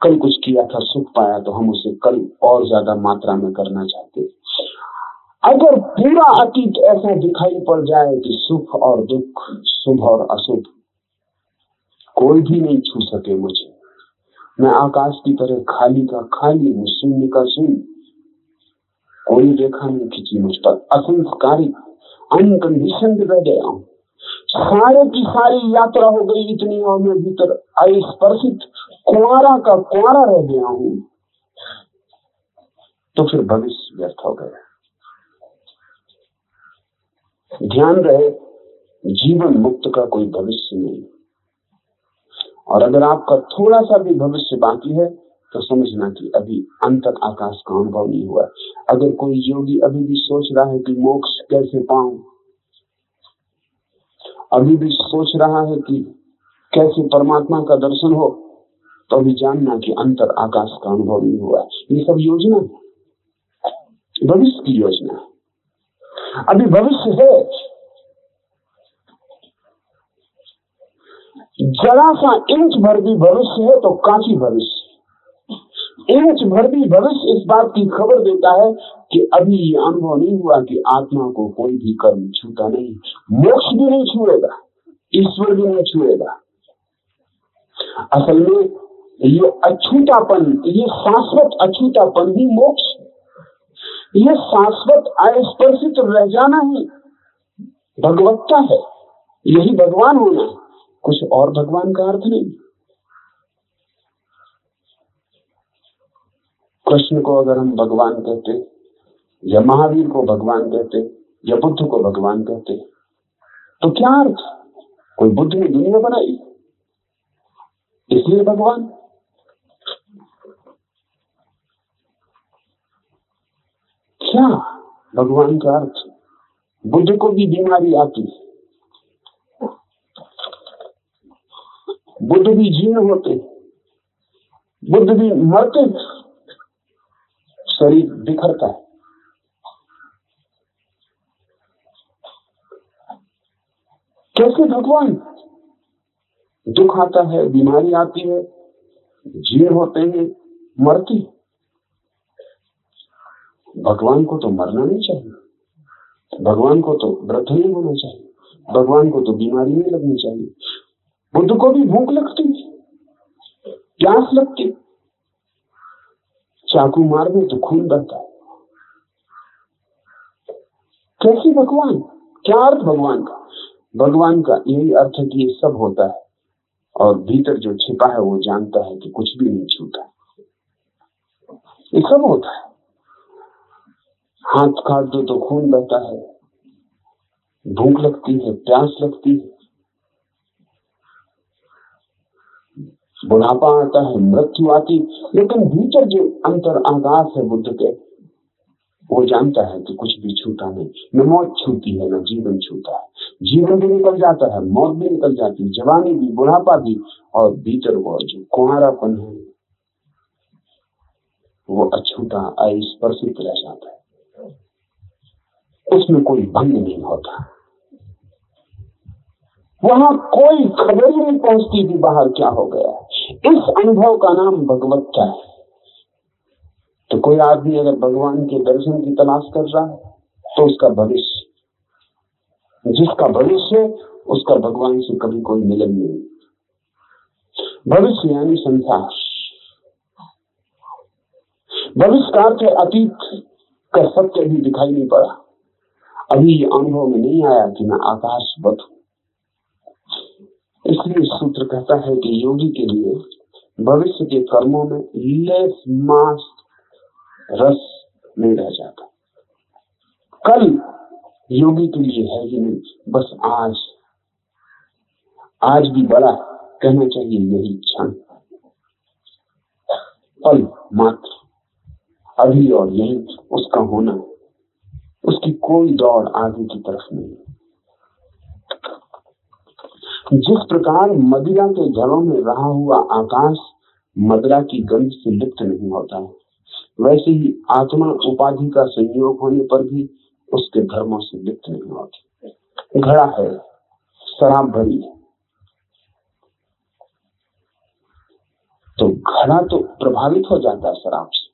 कल कुछ किया था, सुख पाया तो हम उसे कल और ज़्यादा मात्रा में करना चाहते। अगर पूरा अतीत ऐसा दिखाई पड़ जाए कि सुख और दुख, शुभ और अशुभ, कोई भी नहीं छू सके मुझे। मैं आकाश की तरह खाली का खाली हूँ, शून्य का शून्य। कोई रेखा नहीं खींची मुझ पर असंस्कारी अनकंडीशन रह गया हूँ सारे की सारी यात्रा हो गई इतनी और मैं भीतर अस्पर्शित कुआरा का कुआरा रह गया हूँ तो फिर भविष्य व्यर्थ हो गया ध्यान रहे जीवन मुक्त का कोई भविष्य नहीं और अगर आपका थोड़ा सा भी भविष्य बाकी है तो समझना कि अभी अंतर आकाश का अनुभव नहीं हुआ। अगर कोई योगी अभी भी सोच रहा है कि मोक्ष कैसे पाऊँ, अभी भी सोच रहा है कि कैसे परमात्मा का दर्शन हो तो अभी जानना कि अंतर आकाश का अनुभव नहीं हुआ। ये सब योजना भविष्य की योजना अभी भविष्य है। जरा सा इंच भर भी भविष्य है तो काफ़ी भविष्य इंच भर भी भविष्य इस बात की खबर देता है कि अभी ये अनुभव नहीं हुआ कि आत्मा को कोई भी कर्म छूता नहीं। मोक्ष भी नहीं छुएगा, ईश्वर भी नहीं छुएगा। असल में ये अछूतापन, ये शाश्वत अछूतापन ही मोक्ष ये शाश्वत अस्पर्शित रह जाना ही भगवत्ता है, यही भगवान होना कुछ और भगवान का अर्थ नहीं। कृष्ण को अगर हम भगवान कहते, या महावीर को भगवान कहते, या बुद्ध को भगवान कहते तो क्या अर्थ? कोई बुद्ध ने दुनिया बनाई? इसलिए भगवान। क्या भगवान का अर्थ? बुद्ध को भी बीमारी आती। बुद्ध भी जीर्ण होते। बुद्ध भी मरते। शरीर बिखरता है। कैसे भगवान दुख आता है, बीमारी आती है, जीर्ण होते हैं, मरती भगवान को तो मरना नहीं चाहिए। भगवान को तो वृद्ध नहीं होना चाहिए। भगवान को तो बीमारी नहीं लगनी चाहिए। बुद्ध को भी भूख लगती प्यास लगती चाकू मार दे तो खून बहता है। कैसे भगवान? क्या अर्थ भगवान का? भगवान का यही अर्थ है कि ये सब होता है और भीतर जो छिपा है वो जानता है कि कुछ भी नहीं छूटा ये सब होता है। हाथ काट दो तो खून बहता है। भूख लगती है, प्यास लगती है। बुढ़ापा आता है, मृत्यु आती। लेकिन भीतर जो अंतर आकाश है बुद्ध के, वो जानता है कि कुछ भी छूटा नहीं। न मौत छूती है, न जीवन छूता है। जीवन भी निकल जाता है, मौत भी निकल जाती है, जवानी भी, बुढ़ापा भी, और भीतर वो जो कुआरापन है, वो अछूता, अस्पर्शित रह जाता है। उसमें कोई भंग नहीं होता। वहाँ कोई खबर ही नहीं पहुँचती कि बाहर क्या हो गया इस अनुभव का नाम भगवत्ता है। तो कोई आदमी अगर भगवान के दर्शन की तलाश कर रहा है तो उसका भविष्य, जिसका भविष्य उसका भगवान से कभी कोई मिलन नहीं। भविष्य यानी संसार। भविष्य का अर्थ अतीत का सत्य भी दिखाई नहीं पड़ा। अभी ये अनुभव में नहीं आया कि मैं आकाश बत हूँ। इसलिए सूत्र कहता है कि योगी के लिए भविष्य के कर्मों में लेस मास रस नहीं रह जाता। कल योगी के लिए है ही नहीं, बस आज। आज भी बड़ा कहना चाहिए, यही क्षण। पल मात्र, अभी और यही, उसका होना। उसकी कोई दौड़ आगे की तरफ़ नहीं। जिस प्रकार मदिरा के जलों में रहा हुआ आकाश मदिरा की गंध से लिप्त नहीं होता है, वैसे ही आत्मा उपाधि का संयोग होने पर भी उसके धर्मों से लिप्त नहीं होती। घड़ा है, शराब भरी। है तो घड़ा तो प्रभावित हो जाता है शराब से।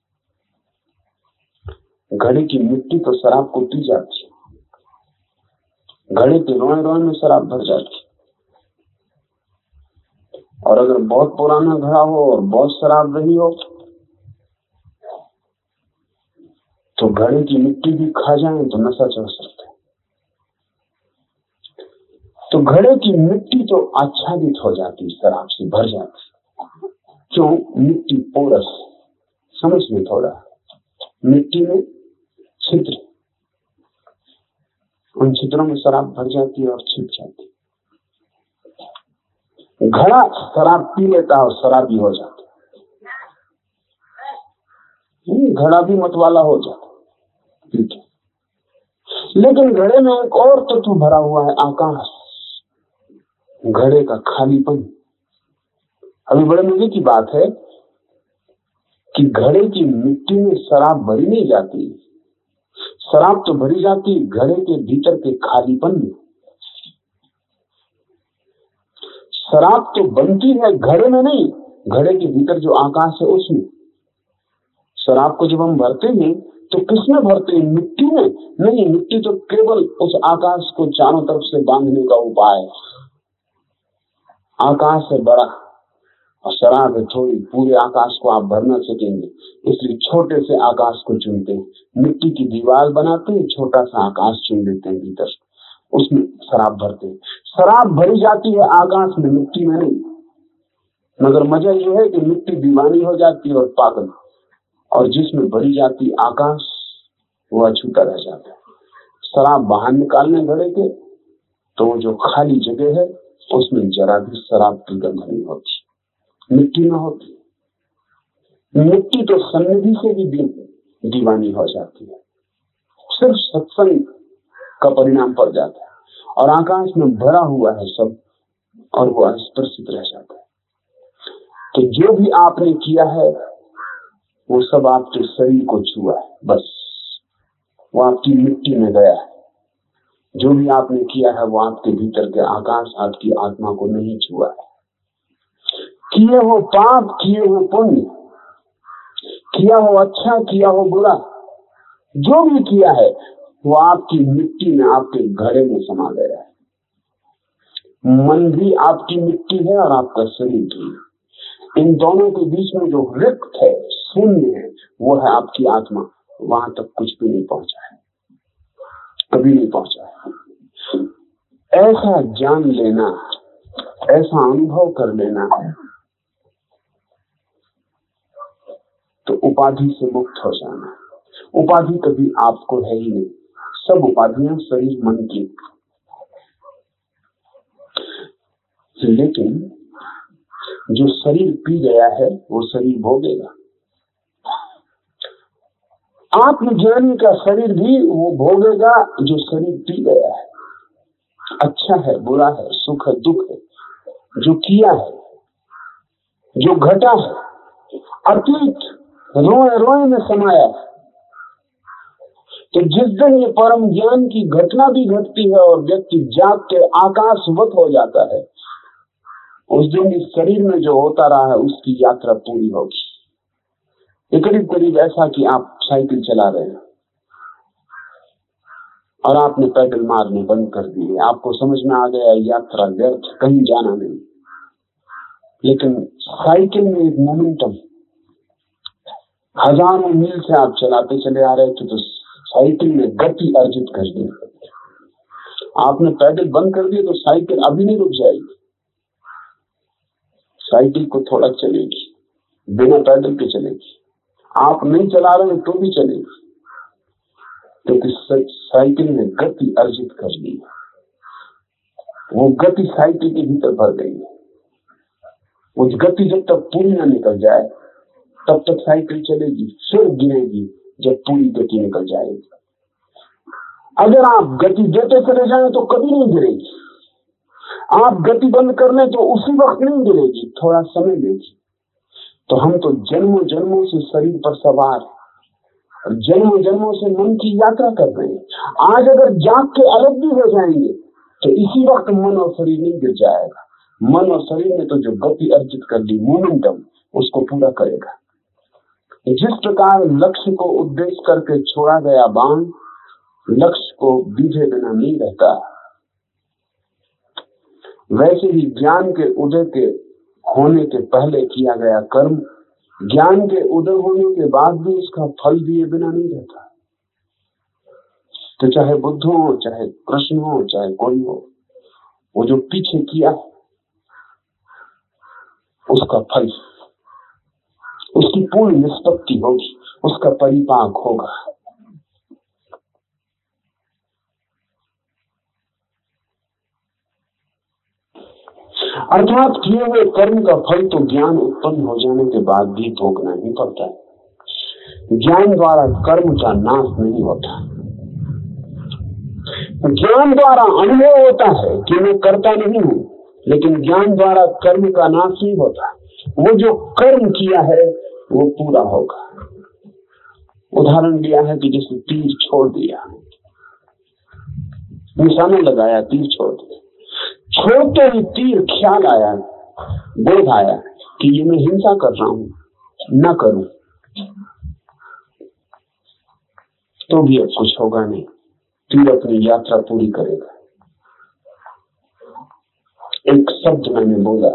घड़े की मिट्टी तो शराब को पी जाती है। घड़े के रोए रोए में शराब भर जाती है। और अगर बहुत पुराना घड़ा हो और बहुत शराब रही हो तो घड़े की मिट्टी भी खा जाए तो नशा चढ़ सकता है। तो घड़े की मिट्टी तो आच्छादित हो जाती, शराब से भर जाती। क्यों? मिट्टी पोरस समझ में थोड़ा मिट्टी में छिद्र, उन छिद्रों में शराब भर जाती है और छिप जाती घड़ा शराब पी लेता है और शराबी हो जाता घड़ा भी मतवाला हो जाता लेकिन घड़े में एक और तत्व भरा हुआ है, आकाश। घड़े का खालीपन। अभी बड़े मज़े की बात है कि घड़े की मिट्टी में शराब भरी नहीं जाती। शराब तो भरी जाती, घड़े के भीतर के खालीपन में। शराब तो बनती है घड़े में नहीं, घड़े के भीतर जो आकाश है उसमें। शराब को जब हम भरते हैं तो किसमें भरते हैं? मिट्टी में। नहीं, मिट्टी तो केवल उस आकाश को चारों तरफ़ से बांधने का उपाय है। आकाश है बड़ा, और शराब है थोड़ी, पूरे आकाश को आप भर न सकेंगे। इसलिए छोटे से आकाश को चुनते हैं। मिट्टी की दीवार बनाते हैं, छोटा सा आकाश चुन लेते हैं भीतर। उसमें शराब भरते शराब भरी जाती है आकाश में, मिट्टी में नहीं। मगर मज़ा यह है कि मिट्टी दीवानी हो जाती है और पागल। और जिसमें भरी जाती आकाश, वह अछूता रह जाता है। शराब बाहर निकालने घड़े के तो जो खाली जगह है, उसमें जरा भी शराब की गंध नहीं होती। मिट्टी में होती मिट्टी तो सन्निधि से भी दीवानी हो जाती है। सिर्फ़ सत्संग का परिणाम पड़ जाता है। और आकाश में भरा हुआ है सब, और वो अस्पर्शित रह जाता है। तो जो भी आपने किया है, वो सब आपके शरीर को छुआ है, बस। वो आपकी मिट्टी में गया है। जो भी आपने किया है, वो आपके भीतर के आकाश, आपकी आत्मा को नहीं छुआ है। किए हो पाप, किए हो पुण्य, किया हो अच्छा किया हो बुरा, जो भी किया है वो आपकी मिट्टी में आपके घरे में समा गया है। मन भी आपकी मिट्टी है और आपका शरीर भी। इन दोनों के बीच में जो रिक्त है, शून्य है, वो है आपकी आत्मा। वहाँ तक कुछ भी नहीं पहुँचा है। कभी नहीं पहुँचा है। ऐसा जान लेना, ऐसा अनुभव कर लेना है तो उपाधि से मुक्त हो जाना। उपाधि कभी आपको है ही नहीं। सब उपाधियाँ शरीर, मन की लेकिन जो शरीर पी गया है, वो शरीर भोगेगा। आत्मज्ञानी का शरीर भी वो भोगेगा जो शरीर पी गया है। अच्छा है, बुरा है, सुख है, दुख है, जो किया है, जो घटा है, अतीत रोए रोए में समाया है। तो जिस दिन ये परम ज्ञान की घटना भी घटती है और व्यक्ति जाग के आकाशवत हो जाता है, उस दिन इस शरीर में जो होता रहा है, उसकी यात्रा पूरी होगी। ये करीब करीब ऐसा कि आप साइकिल चला रहे हैं और आपने पैडल मारने बंद कर दिए। आपको समझ में आ गया, यात्रा व्यर्थ, कहीं जाना नहीं। लेकिन साइकिल में एक मोमेंटम हज़ारों मील से आप चलाते चले आ रहे थे तो साइकिल में गति अर्जित कर दी। आपने पैडल बंद कर दिया तो साइकिल अभी नहीं रुक जाएगी। साइकिल को थोड़ा चलेगी, बिना पैदल के चलेगी। आप नहीं चला रहे तो भी चलेगी। क्योंकि तो साइकिल ने गति अर्जित कर ली वो गति साइकिल के भीतर भर गई। वो गति जब तक पूरी ना निकल जाए, तब तक साइकिल चलेगी, फिर गिरेगी। जब पूरी गति निकल जाएगी। अगर आप गति देते चले जाए तो कभी नहीं गिरेगी। आप गति बंद कर ले तो उसी वक्त नहीं गिरेगी, थोड़ा समय लेगी। तो हम तो जन्मों जन्मों से शरीर पर सवार जन्मों जन्मों से मन की यात्रा कर रहे हैं। आज अगर जाग के अलग भी हो जाएँगे तो इसी वक्त मन और शरीर नहीं गिर जाएगा। मन और शरीर ने तो जो गति अर्जित कर ली मोमेंटम उसको पूरा करेगा। जिस प्रकार लक्ष्य को उद्देश्य करके छोड़ा गया बाण, लक्ष्य को बीजे बिना नहीं रहता। वैसे ही ज्ञान के उदय के होने के पहले किया गया कर्म, ज्ञान के उदय होने के बाद भी उसका फल दिए बिना नहीं रहता। तो चाहे बुद्ध हो चाहे कृष्ण हो चाहे कोई हो, वो जो पीछे किया, उसका फल उसकी पूर्ण निष्पत्ति होगी, उसका परिपाक होगा। अर्थात किए हुए कर्म का फल तो ज्ञान उत्पन्न हो जाने के बाद भी भोगना ही पड़ता है। ज्ञान द्वारा कर्म का नाश नहीं होता। ज्ञान द्वारा अनुभव होता है कि मैं करता नहीं हूँ, लेकिन ज्ञान द्वारा कर्म का नाश नहीं होता। वो जो कर्म किया है वो पूरा होगा। उदाहरण दिया है कि जिसने तीर छोड़ दिया, निशाना लगाया, तीर छोड़ दिया। छोड़ते ही तीर ख्याल आया, बोध आया कि ये मैं हिंसा कर रहा हूँ, न करूँ तो भी अब कुछ होगा नहीं। तीर अपनी यात्रा पूरी करेगा। एक शब्द मैंने बोला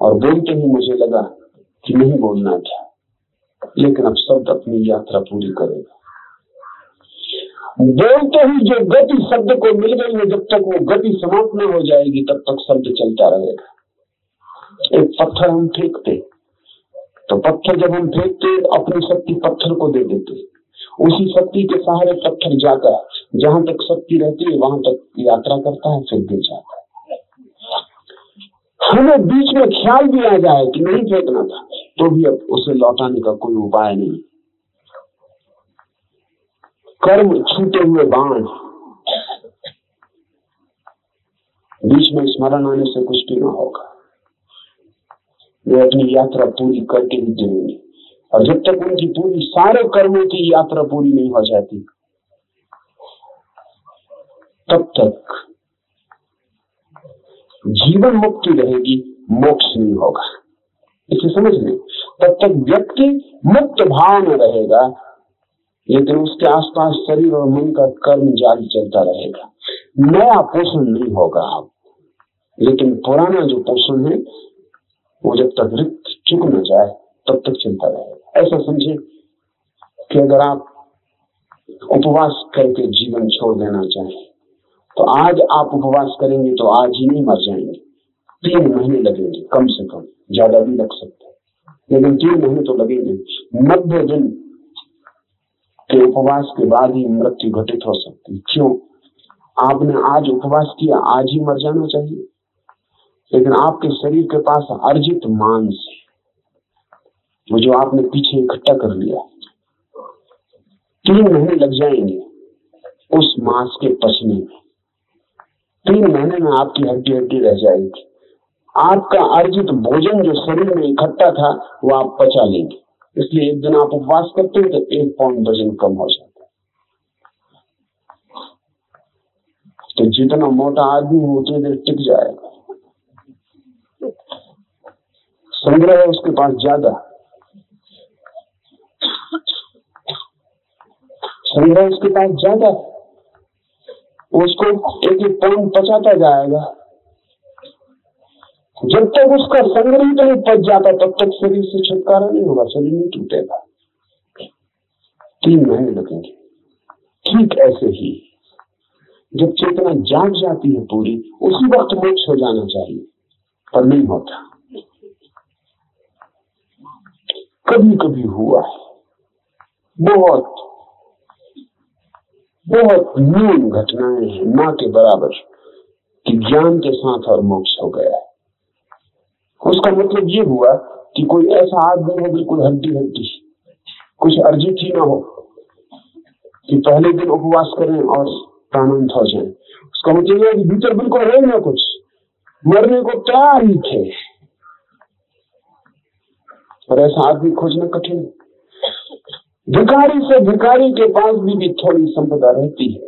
और बोलते ही मुझे लगा कि नहीं बोलना था, लेकिन अब शब्द अपनी यात्रा पूरी करेगा। बोलते ही जो गति शब्द को मिल गई है, जब तक वो गति समाप्त न हो जाएगी, तब तक शब्द चलता रहेगा। एक पत्थर हम फेंकते तो पत्थर जब हम फेंकते, अपनी शक्ति पत्थर को दे देते। उसी शक्ति के सहारे पत्थर जाकर जहाँ तक शक्ति रहती है, वहाँ तक यात्रा करता है, फिर गिर जाता है। हमें बीच में ख्याल भी आ जाए कि नहीं फेंकना था तो भी अब उसे लौटाने का कोई उपाय नहीं। कर्म छूटे हुए बाण। बीच में स्मरण आने से कुछ भी ना होगा। वे अपनी यात्रा पूरी करके ही देंगे। और जब तक उनकी पूरी सारे कर्मों की यात्रा पूरी नहीं हो जाती, तब तक जीवन मुक्ति रहेगी, मोक्ष नहीं होगा। इसे समझ लें तब तक व्यक्ति मुक्त भाव में रहेगा, लेकिन उसके आसपास शरीर और मन का कर्म जारी चलता रहेगा। नया पोषण नहीं होगा अब। लेकिन पुराना जो पोषण है, वो जब तक रिक्त चुक न जाए, तब तक चलता रहेगा। ऐसा समझे कि अगर आप उपवास करके जीवन छोड़ देना चाहें तो आज आप उपवास करेंगे तो आज ही नहीं मर जाएँगे। तीन महीने लगेंगे, कम से कम, ज़्यादा भी लग सकते लेकिन तीन महीने तो लगेंगे। नब्बे दिन के उपवास के बाद ही मृत्यु घटित हो सकती क्यों? आपने आज उपवास किया, आज ही मर जाना चाहिए। लेकिन आपके शरीर के पास अर्जित मांस वो जो आपने पीछे इकट्ठा कर लिया। तीन महीने लग जाएँगे उस मांस के पचने में। तीन महीने में आपकी हड्डी हड्डी रह जाएगी। आपका अर्जित भोजन जो शरीर में इकट्ठा था, वो आप पचा लेंगे। इसलिए एक दिन आप उपवास करते हैं तो एक पाउंड वज़न कम हो जाता है। तो जितना मोटा आदमी हो, उतनी देर टिक जाएगा। संग्रह है उसके पास ज़्यादा। संग्रह उसके पास ज़्यादा उसको एक एक पाउंड पचाता जाएगा। जब तक उसका संग्रहित नहीं पच जाता, तब तक शरीर से छुटकारा नहीं होगा, शरीर नहीं टूटेगा। तीन महीने लगेंगे। ठीक ऐसे ही, जब चेतना जाग जाती है पूरी, उसी वक्त मोक्ष हो जाना चाहिए, पर नहीं होता। कभी कभी हुआ है, बहुत। बहुत न्यून घटनाएँ हैं, माँ के बराबर, कि ज्ञान के साथ और मोक्ष हो गया। उसका मतलब ये हुआ कि कोई ऐसा आदमी हो बिल्कुल हड्डी हड्डी, कुछ अर्जित ही ना हो, कि पहले दिन उपवास करें और प्राणांत हो जाए। उसका मतलब यह भीतर बिल्कुल है ना कुछ, मरने को तैयार ही थे। और ऐसा आदमी खोजना कठिन भिखारी से भिखारी के पास भी, भी थोड़ी संपदा रहती है।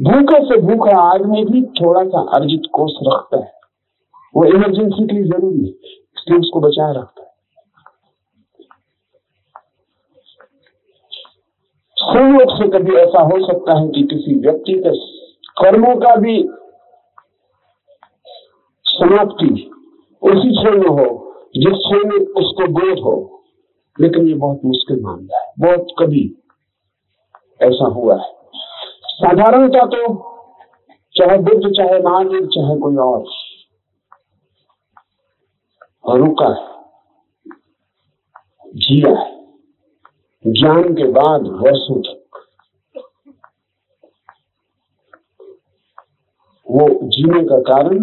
भूखे से भूखा आदमी भी थोड़ा सा अर्जित कोष रखता है। वो इमरजेंसी के लिए ज़रूरी है इसलिए उसको बचाए रखता है। संयोग से कभी ऐसा हो सकता है कि किसी व्यक्ति के कर्मों का भी समाप्ति उसी क्षण में हो जिस क्षण में उसको बोध हो। लेकिन ये बहुत मुश्किल मामला है। बहुत कभी ऐसा हुआ है। साधारणता तो चाहे बुद्ध, चाहे महावीर, चाहे कोई और रुका है, जिया है, ज्ञान के बाद वर्षों तक वो जीने का कारण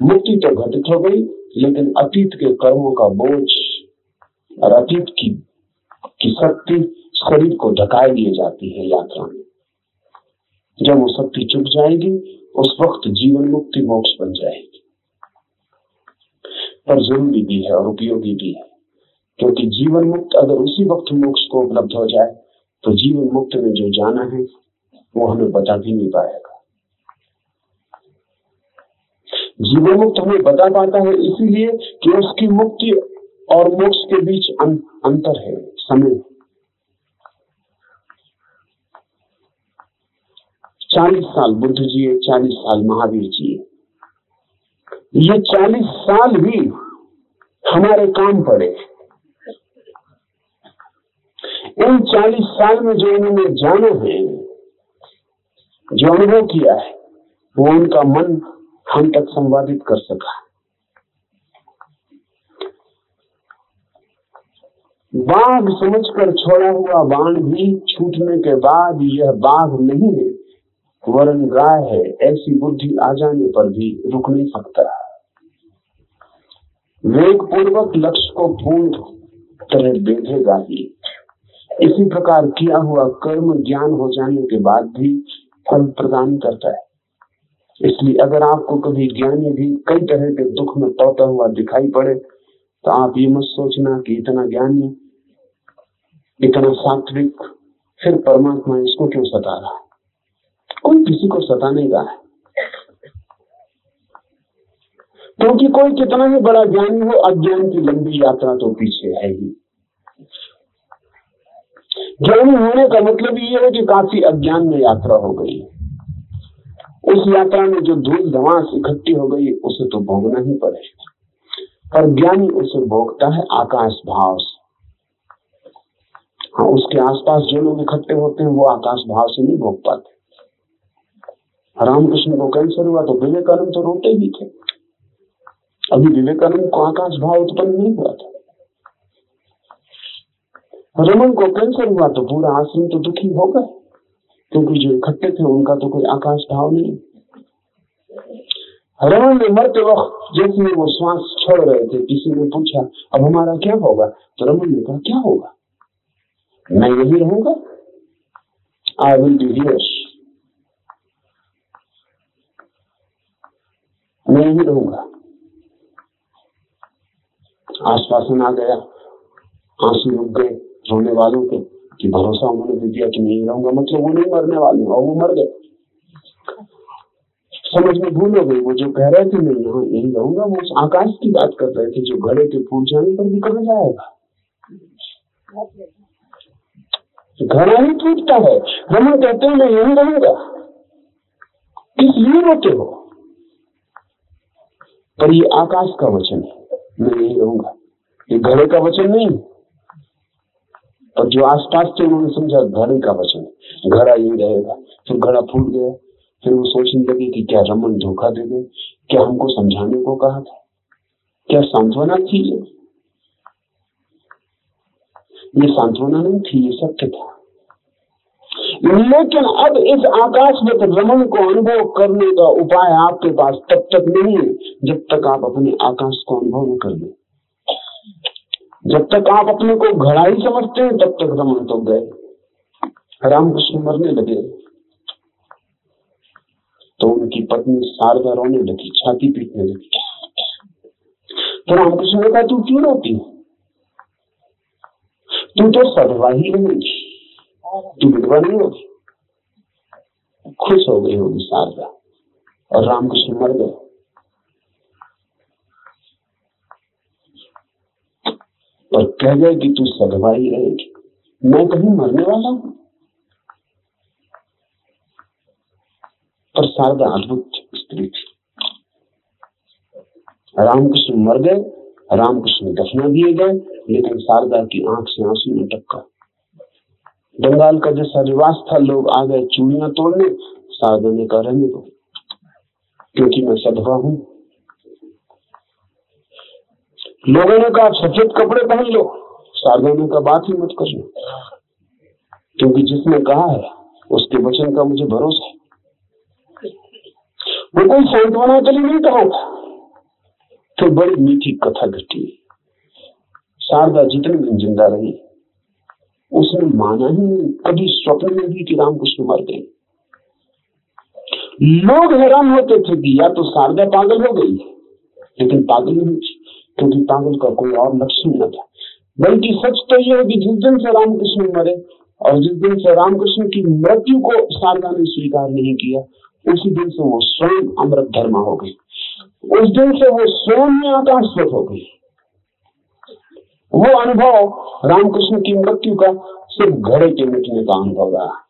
मुक्ति तो घटित हो गई, लेकिन अतीत के कर्मों का बोझ और अतीत की की शक्ति शरीर को ढकाए लिए जाती है यात्रा में। जब वो शक्ति चुक जाएगी, उस वक्त जीवन मुक्ति मोक्ष बन जाएगी। पर ज़रूरी भी है और उपयोगी भी है, क्योंकि जीवन मुक्त अगर उसी वक्त मोक्ष को उपलब्ध हो जाए तो जीवन मुक्त में जो जाना है, वो हमें बता भी नहीं पाएगा। जीवन मुक्त हमें बता पाता है, इसीलिए कि उसकी मुक्ति और मोक्ष के बीच अं, अंतर है समय। चालीस साल बुद्ध जी चालीस साल महावीर जी ये चालीस साल भी हमारे काम पड़े। इन चालीस साल में जो इन्होंने जाना है जो अनुभव किया है वो उनका मन हम तक संवादित कर सका बाघ समझकर छोड़ा हुआ बाण भी छूटने के बाद यह बाघ नहीं है। वरन गाय है, ऐसी बुद्धि आ जाने पर भी रुक नहीं सकता। वेग पूर्वक लक्ष्य को पूर्ण तरह बेधेगा ही। इसी प्रकार किया हुआ कर्म ज्ञान हो जाने के बाद भी फल प्रदान करता है। इसलिए अगर आपको कभी ज्ञानी भी कई तरह के दुख में तोता हुआ दिखाई पड़े तो आप ये मत सोचना कि इतना ज्ञानी इतना सात्विक, फिर परमात्मा इसको क्यों सता रहा कोई किसी को सता नहीं रहा है। क्योंकि तो कोई कितना ही बड़ा ज्ञानी हो, अज्ञान की लंबी यात्रा तो पीछे है ही। ज्ञानी होने का मतलब ये है कि काफ़ी अज्ञान में यात्रा हो गई उस यात्रा में जो धूल धमास इकट्ठी हो गई, उसे तो भोगना ही पड़ेगा। पर ज्ञानी उसे भोगता है आकाश भाव से। हाँ उसके आसपास जो लोग इकट्ठे होते हैं, वो आकाश भाव से नहीं भोग पाते। रामकृष्ण को कैंसर हुआ तो विवेकानंद तो रोते ही थे। अभी विवेकानंद को आकाश भाव उत्पन्न नहीं हुआ था। रमन को कैंसर हुआ तो पूरा आश्रम तो दुखी हो गए, क्योंकि जो इकट्ठे थे, उनका तो कोई आकाश भाव नहीं। रमन ने मरते वक्त जैसे वो श्वास छोड़ रहे थे किसी ने पूछा अब हमारा क्या होगा तो रमन ने कहा क्या होगा मैं यही रहूँगा आई विल बी हियर मैं यही रहूँगा आश्वासन आ गया आँसू रुक गए रोने वालों के कि भरोसा उन्होंने दे दिया कि नहीं रहूँगा मतलब वो नहीं मरने वाले और वो मर गए समझ में भूल हो गई वो जो कह रहे थे, मैं यहाँ यही रहूँगा। वो उस आकाश की बात कर रहे थे, जो घड़े के फूट जाने पर भी कहा जाएगा। घड़ा ही टूटता है। रमन कहते हैं, मैं यही रहूँगा। किस लिए रोते हो? पर ये आकाश का वचन है। मैं यही रहूँगा। ये घड़े का वचन नहीं। और जो आसपास थे, उन्होंने समझा, घड़े का वचन घड़ा यही रहेगा। फिर घड़ा फूट गया। फिर वो सोचने लगे कि क्या रमन धोखा दे गए क्या हमको समझाने को कहा था? क्या सांत्वना थी ये? ये सांत्वना नहीं थी, ये सत्य था। लेकिन अब इस आकाश में रमन को अनुभव करने का उपाय आपके पास तब तक नहीं है, जब तक आप अपने आकाश को अनुभव न कर ले। जब तक आप अपने को घड़ाई समझते हैं, तब तक रमन तो गए। रामकृष्ण मरने लगे। तो उनकी पत्नी शारदा रोने लगी छाती पीटने लगी तो रामकृष्ण ने कहा, तू क्यों रोती तू तो सदवा ही रहेगी तू विधवा नहीं होगी, खुश हो गई होगी शारदा, और रामकृष्ण मर गए। और कह गए कि तू सदवा ही रहेगी। मैं कहीं मरने वाला हूँ? और शारदा अद्भुत स्त्री थी। रामकृष्ण मर गए, रामकृष्ण दफना दिए गए, लेकिन शारदा की आँख से आँसू न टक्का बंगाल का जैसा रिवाज था, लोग आ गए चूड़ियाँ तोड़ने, शारदा ने कहा, रहने दो, क्योंकि मैं सदभा हूँ। लोगों ने कहा सफ़ेद कपड़े पहन लो। शारदा ने कहा, बात ही मत करना क्योंकि जिसने कहा है, उसके वचन का मुझे भरोसा वो कोई सांत्वना के लिए नहीं कहा। था तो बड़ी मीठी कथा घटी। शारदा जितने दिन ज़िंदा रही, उसने माना ही कभी स्वप्न में भी कि रामकृष्ण मर गए। लोग हैरान होते थे कि या तो शारदा पागल हो गई, लेकिन पागल नहीं थी, क्योंकि पागल का कोई और लक्षण न था। बल्कि सच तो यह है कि जिस दिन से रामकृष्ण मरे और जिस दिन से रामकृष्ण की मृत्यु को शारदा ने स्वीकार नहीं किया उसी दिन से वो स्वयं अमृत धर्मा हो गई। उस दिन से वो स्वयं में आकाशवत हो गई। वो अनुभव रामकृष्ण की मृत्यु का सिर्फ़ घड़े के मिटने का अनुभव रहा।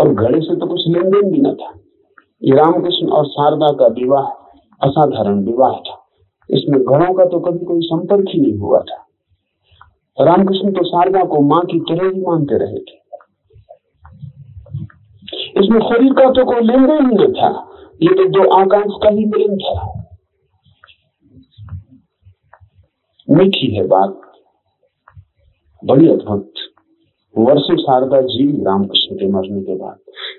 और घड़े से तो कुछ लेन देन भी न था। ये रामकृष्ण और शारदा का विवाह, असाधारण विवाह था। इसमें घड़ों का तो कभी कोई संपर्क ही नहीं हुआ था। रामकृष्ण तो शारदा को माँ की तरह ही मानते रहे थे। इसमें शरीर का तो कोई लेन देन ही न था, ये तो दो आकाश का ही मिलन था। मीठी है बात। बड़ी अद्भुत। वर्षों शारदा जी रामकृष्ण के मरने के बाद।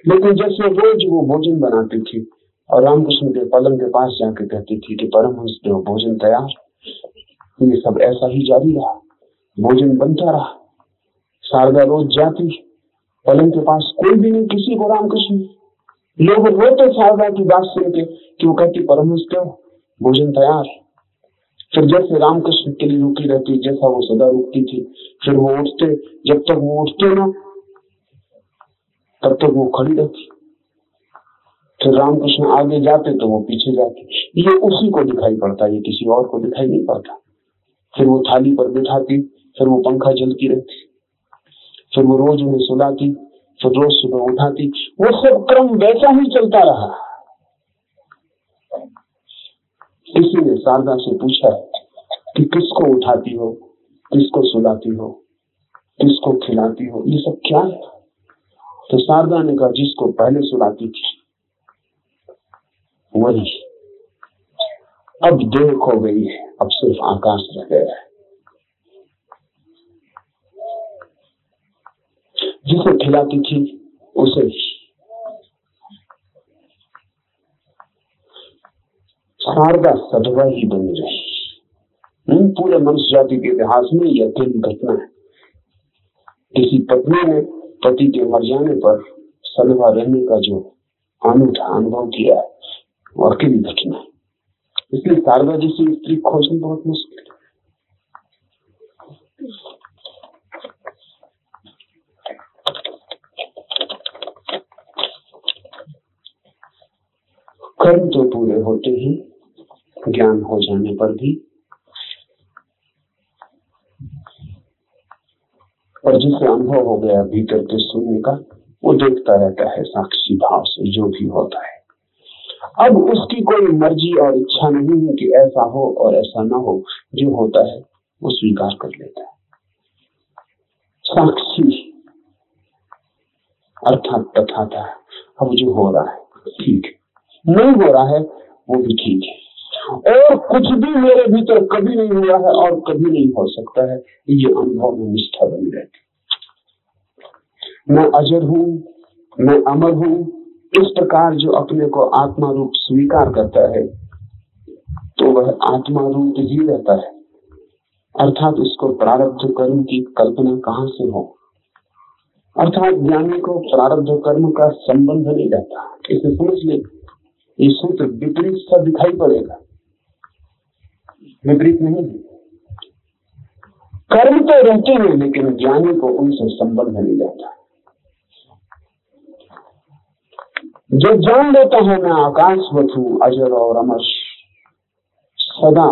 लेकिन जैसे रोज वो भोजन बनाती थी और रामकृष्ण के पलंग के पास जाके कहती थी कि परमहंस देव भोजन तैयार। ये सब ऐसा ही जारी रहा। भोजन बनता रहा। शारदा रोज जाती पलंग के पास कोई भी नहीं, किसी को रामकृष्ण। लोग रोते शारदा की बात सुन के कि वो कहती परमहंस देव भोजन तैयार फिर जैसे रामकृष्ण के लिए रुकी रहती, जैसा वो सदा रुकती थी, फिर वो उठते, जब तक वो उठते ना, तब तक वो खड़ी रहती। फिर रामकृष्ण आगे जाते तो वो पीछे जाते। ये उसी को दिखाई पड़ता, ये किसी और को दिखाई नहीं पड़ता। फिर वो थाली पर बिठाती, फिर वो पंखा जलती रहती। फिर वो रोज उन्हें सुलाती, फिर रोज सुबह उठाती। वो सब क्रम वैसा ही चलता रहा। किसी ने शारदा से पूछा कि किसको उठाती हो, किसको सुलाती हो, किसको खिलाती हो, ये सब क्या है? तो शारदा ने कहा, जिसको पहले सुलाती थी, वही। अब देह खो गई है, अब सिर्फ़ आकाश रह गया है। जिसे खिलाती थी, उसे शारदा सदवा ही बनी रही। पूरे मनुष्य जाति के इतिहास में यह अकेली घटना है। किसी पत्नी ने पति के मर जाने पर सदवा रहने का जो अनूठा अनुभव किया है वो अकेली घटना इसलिए शारदा जैसी स्त्री खोजना बहुत मुश्किल है कर्म तो पूरे होते ही ज्ञान हो जाने पर भी। और जिसे अनुभव हो गया भीतर के शून्य का, वो देखता रहता है साक्षी भाव से जो भी होता है। अब उसकी कोई मर्ज़ी और इच्छा नहीं है कि ऐसा हो और ऐसा ना हो। जो होता है, वो स्वीकार कर लेता है। साक्षी अर्थात तथा था अब जो हो रहा है, ठीक है। नहीं हो रहा है, वो भी ठीक है। और कुछ भी मेरे भीतर कभी नहीं हुआ है और कभी नहीं हो सकता है, ये अनुभव में निष्ठा बनी रहती मैं अजर हूँ, मैं अमर हूँ, इस प्रकार जो अपने को आत्मा रूप स्वीकार करता है तो वह आत्मा रूप ही रहता है। अर्थात उसको प्रारब्ध कर्म की कल्पना कहाँ से हो? अर्थात ज्ञानी को प्रारब्ध कर्म का संबंध नहीं रहता। इसे समझ ले। ये सूत्र विपरीत सा दिखाई पड़ेगा। विपरीत नहीं कर्म तो रहते हैं, लेकिन ज्ञानी को उनसे संबंध नहीं जाता जो जान लेता है, मैं आकाशवत हूँ, अजर और अमर, सदा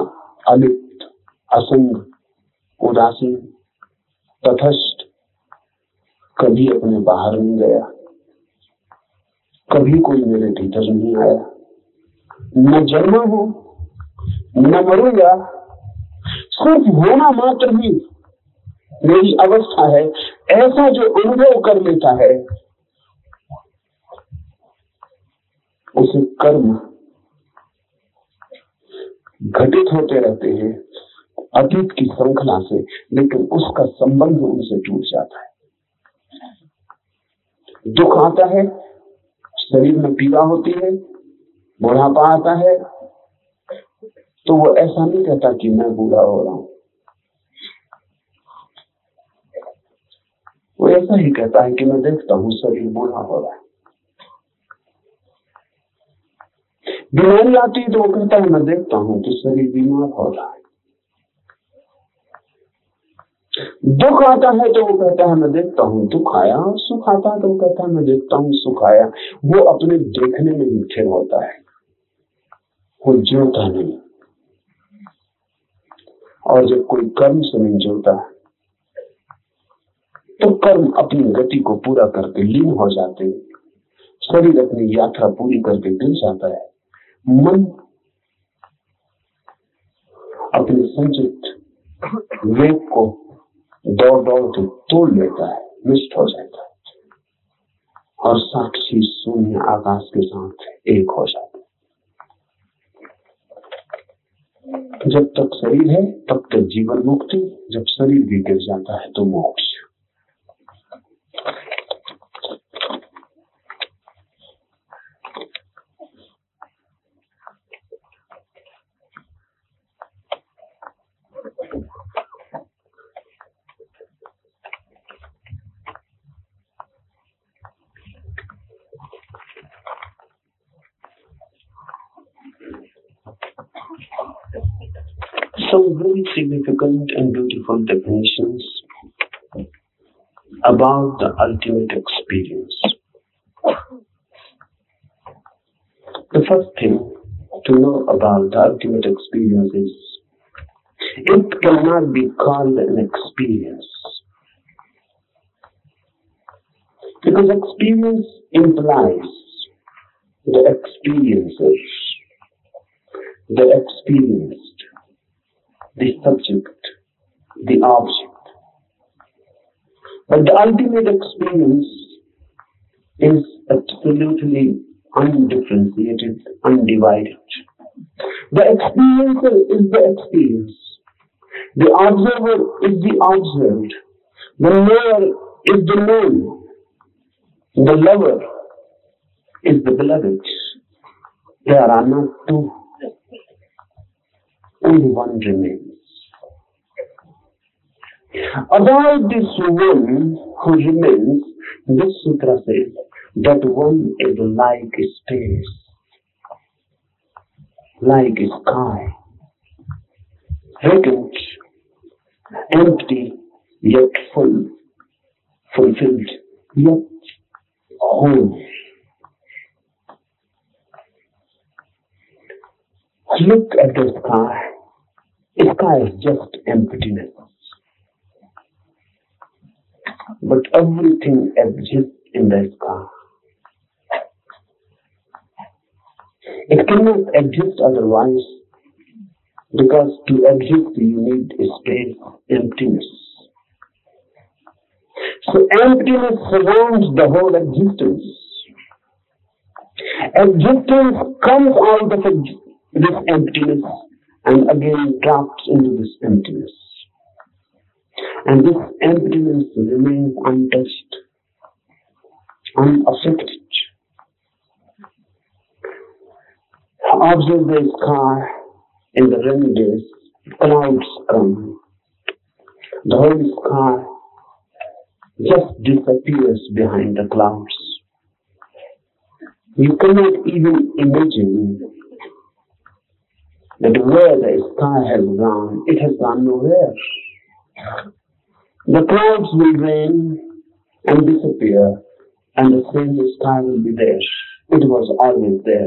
अलिप्त, असंग, उदासीन तथस्थ कभी अपने बाहर नहीं गया। कभी कोई मेरे भीतर नहीं आया। न जन्मा हूँ, न मरूँगा। सिर्फ़ होना मात्र ही मेरी अवस्था है, ऐसा जो अनुभव कर लेता है, उसे कर्म घटित होते रहते हैं, अतीत की श्रृंखला से, लेकिन उसका संबंध उनसे टूट जाता है। दुख आता है, शरीर में पीड़ा होती है बुढ़ापा आता है तो वो ऐसा नहीं कहता कि मैं बूढ़ा हो रहा हूँ। वो ऐसा ही कहता है कि मैं देखता हूँ शरीर बूढ़ा हो रहा है। बीमारी आती है तो वो कहता है, मैं देखता हूँ कि शरीर बीमार हो रहा है। दुख आता है तो वो कहता है, मैं देखता हूँ दुख आया और सुख आता है तो वो कहता है, मैं देखता हूँ सुख आया। वो अपने देखने में ही होता है। वो जुड़ता नहीं। और जब कोई कर्म से नहीं जुड़ता तो कर्म अपनी गति को पूरा करके लीन हो जाते हैं शरीर अपनी यात्रा पूरी करके गिर जाता है। मन अपने संचित वेग को दौड़ दौड़ के तोड़ लेता है नष्ट हो जाता है। और साक्षी शून्य आकाश के साथ एक हो जाता है। जब तक शरीर है, तब तक जीवन मुक्ति, जब शरीर भी गिर जाता है तो मोक्ष। Some very significant and beautiful definitions about the ultimate experience. The first thing to know about the ultimate experience is it cannot be called an experience. Because experience implies the experiences, the experienced, the subject, the object. But the ultimate experience is absolutely undifferentiated, undivided. The experiencer is the experience. The observer is the observed. The knower is the known. The lover is the beloved. There are not two. Only one remains. About this one who remains, this sutra says that one is like space, like sky, vacant, empty, yet full, fulfilled, yet whole. Look at the sky. The Sky is just emptiness. But everything exists in the sky. It cannot exist otherwise because to exist you need space, emptiness. So emptiness surrounds the whole existence. Existence comes out of this emptiness and again drops into this emptiness. And this emptiness remains untouched, unaffected. Observe the sky in the rainy days, clouds come. The whole sky just disappears behind the clouds. You cannot even imagine that where the sky has gone, it has gone nowhere. The clouds will rain and disappear, and the same sky will be there. It was always there.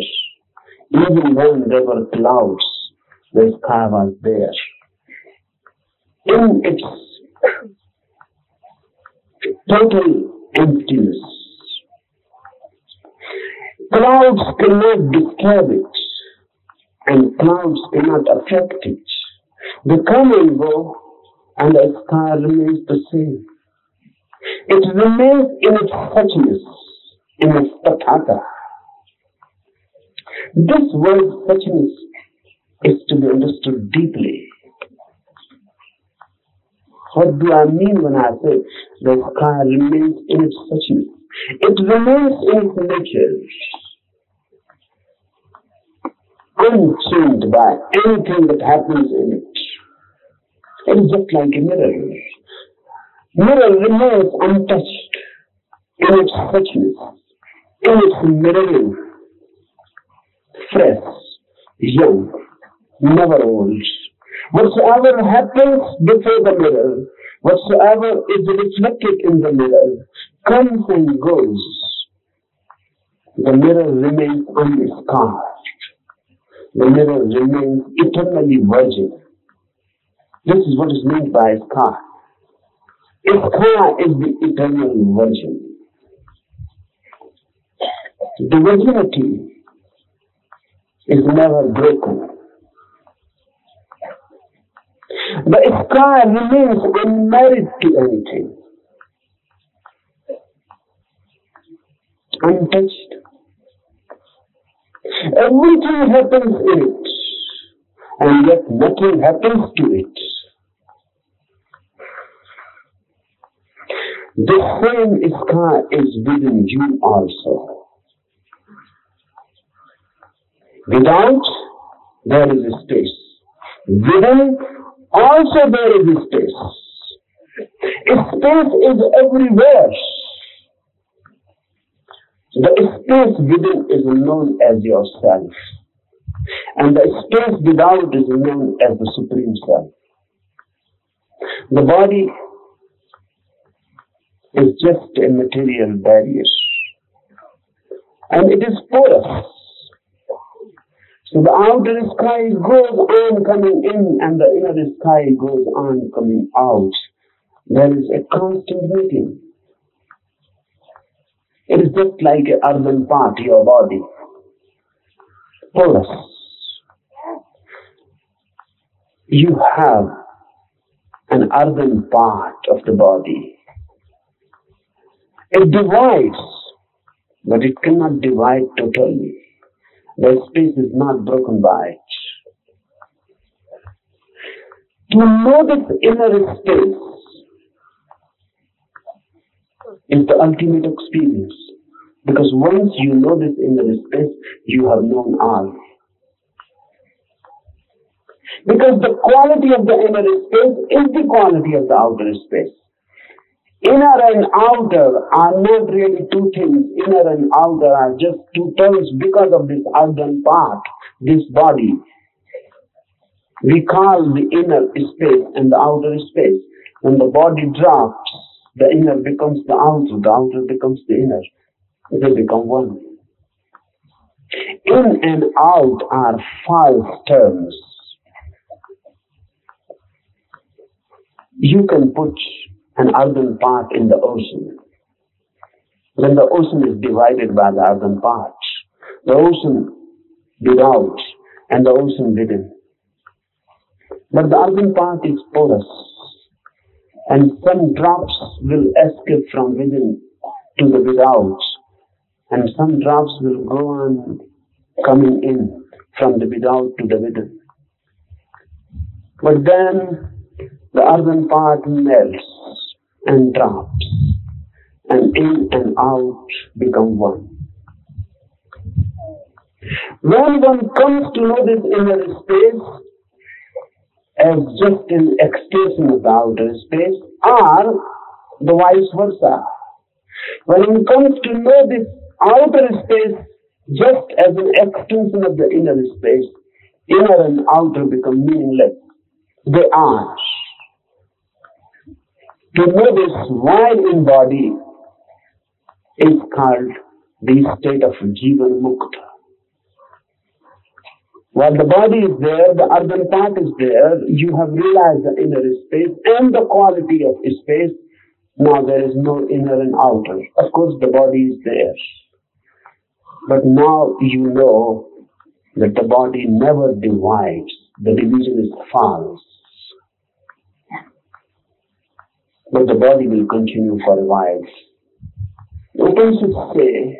Even when there were clouds, the sky was there. in its total emptiness. Clouds cannot disturb it, and clouds cannot affect it. They come and go, and the sky remains the same. It remains in its suchness, in its tathata. This word suchness is to be understood deeply. What do I mean when I say the sky remains in its suchness? It remains in its nature, unchanged by anything that happens in it. It is just like a mirror. Mirror remains untouched in its suchness, in its mirroring, fresh, young, never old. Whatsoever happens before the mirror, whatsoever is reflected in the mirror, comes and goes. The mirror remains unscarred. The mirror remains eternally virgin. This is what is meant by scar. Scar is the eternal virgin. The virginity is never broken. The sky remains unmarried to anything, untouched. Everything happens in it, and yet nothing happens to it. The same sky is within you also. Without, there is a space. Within, also there is a space. A space is everywhere. The space within is known as yourself. And the space without is known as the Supreme Self. The body is just a material barrier. And it is porous. So the outer sky goes on coming in and the inner sky goes on coming out. There is a constant meeting. It is just like an urban part, your body. Porous. You have an urban part of the body. It divides, but it cannot divide totally. The space is not broken by it. To know this inner space is the ultimate experience. Because once you know this inner space, you have known all. Because the quality of the inner space is the quality of the outer space. Inner and outer are not really two things. Inner and outer are just two terms because of this outer part, this body. We call the inner space and the outer space. When the body drops, the inner becomes the outer, the outer becomes the inner. They become one. In and out are false terms. You can put an earthen part in the ocean. When the ocean is divided by the earthen parts, the ocean without and the ocean within. But the earthen part is porous, and some drops will escape from within to the without, and some drops will go on coming in from the without to the within. But then the earthen part melts and drops, and in and out become one. When one comes to know this inner space as just an extension of the outer space, or the vice versa, when one comes to know this outer space just as an extension of the inner space, inner and outer become meaningless. They are. To know this while in body is called the state of Jivan Mukta. While the body is there, the earthen part is there, you have realized the inner space and the quality of space. Now there is no inner and outer. Of course, the body is there. But now you know that the body never divides. The division is false. But the body will continue for a while. The Upanishads say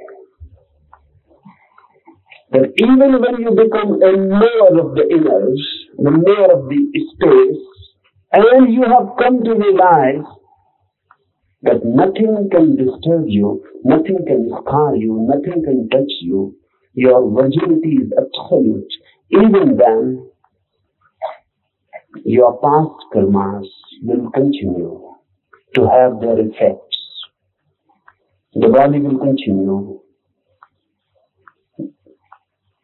that even when you become a knower of the inners, the knower of the space, and you have come to realize that nothing can disturb you, nothing can scar you, nothing can touch you, your virginity is absolute, even then your past karmas will continue to have their effects. The body will continue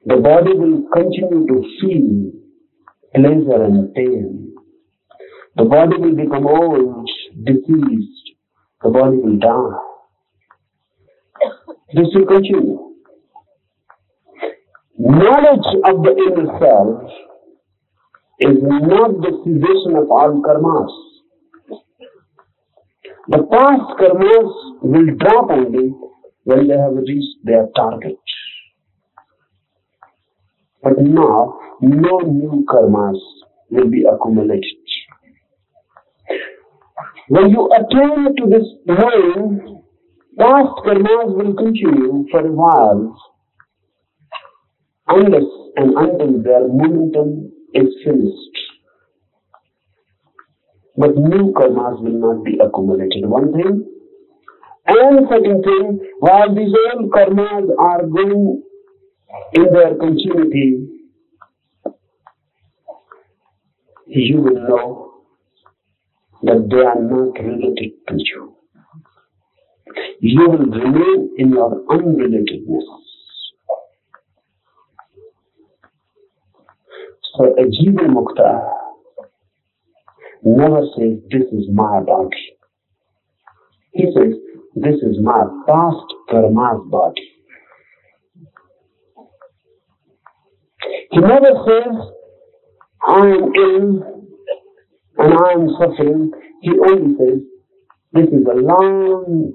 the body will continue to feel pleasure and pain. The body will become old, diseased. The body will die. This will continue. Knowledge of the inner self is not the cessation of all karmas. The past karmas will drop only when they have reached their target. But now, no new karmas will be accumulated. When you attain to this knowing, past karmas will continue for a while, unless and until their momentum is finished. But new karmas will not be accumulated. One thing. And second thing, while these old karmas are going in their continuity, you will know that they are not related to you. You will remain in your unrelatedness. So a Jiva Mukta never says, This is my body. He says, This is my past karma's body. He never says, I am ill and I am suffering. He only says, this is a long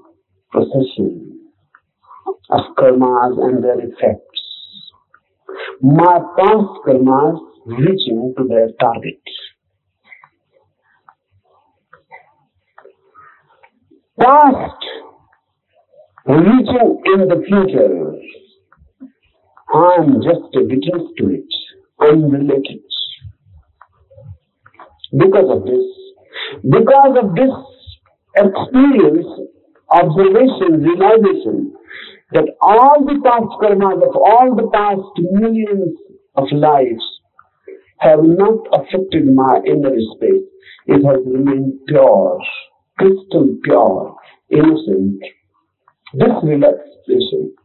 procession of karmas and their effects. My past karmas reaching to their target. Past reaching in the future I am just a witness to it, unrelated. Because of this, because of this experience, observation, realization, that all the past karmas of all the past millions of lives have not affected my inner space. It has remained pure, crystal pure, innocent. This relaxation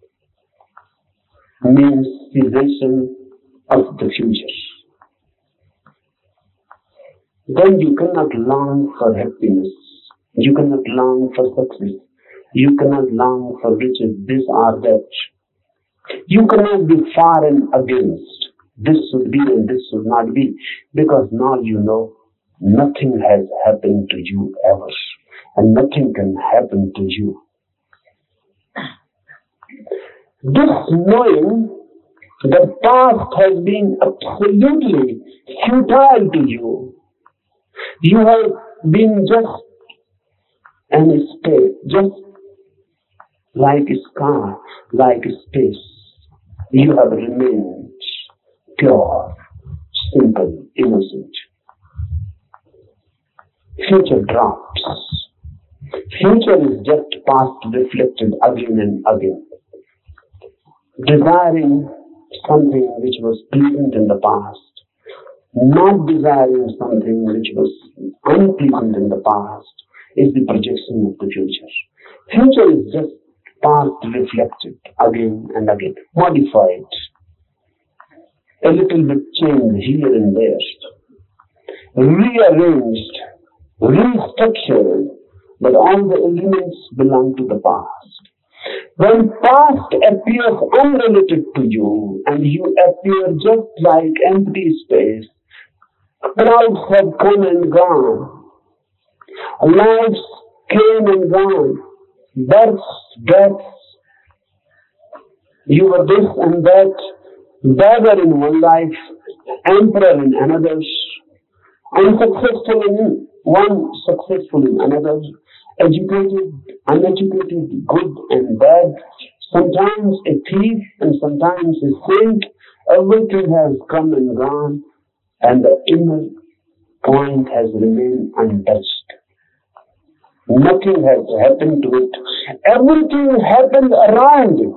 means cessation of the future. Then you cannot long for happiness. You cannot long for success. You cannot long for riches, this or that. You cannot be far and against. This should be and this should not be. Because now you know nothing has happened to you ever. And nothing can happen to you this knowing the past has been absolutely futile to you. You have been just an state, just like a sky, like a space. You have remained pure, simple, innocent. Future drops. Future is just past reflected again and again. Desiring something which was pleasant in the past, not desiring something which was unpleasant in the past, is the projection of the future. Future is just past reflected again and again, modified, a little bit changed here and there, rearranged, restructured, but all the elements belong to the past. When past appears unrelated to you and you appear just like empty space, clouds have come and gone, lives came and gone, births, deaths, you were this and that, beggar in one life, emperor in another, unsuccessful in one, successful in another, educated, uneducated, good and bad, sometimes a thief and sometimes a saint. Everything has come and gone, and the inner point has remained untouched. Nothing has happened to it. Everything happened around it,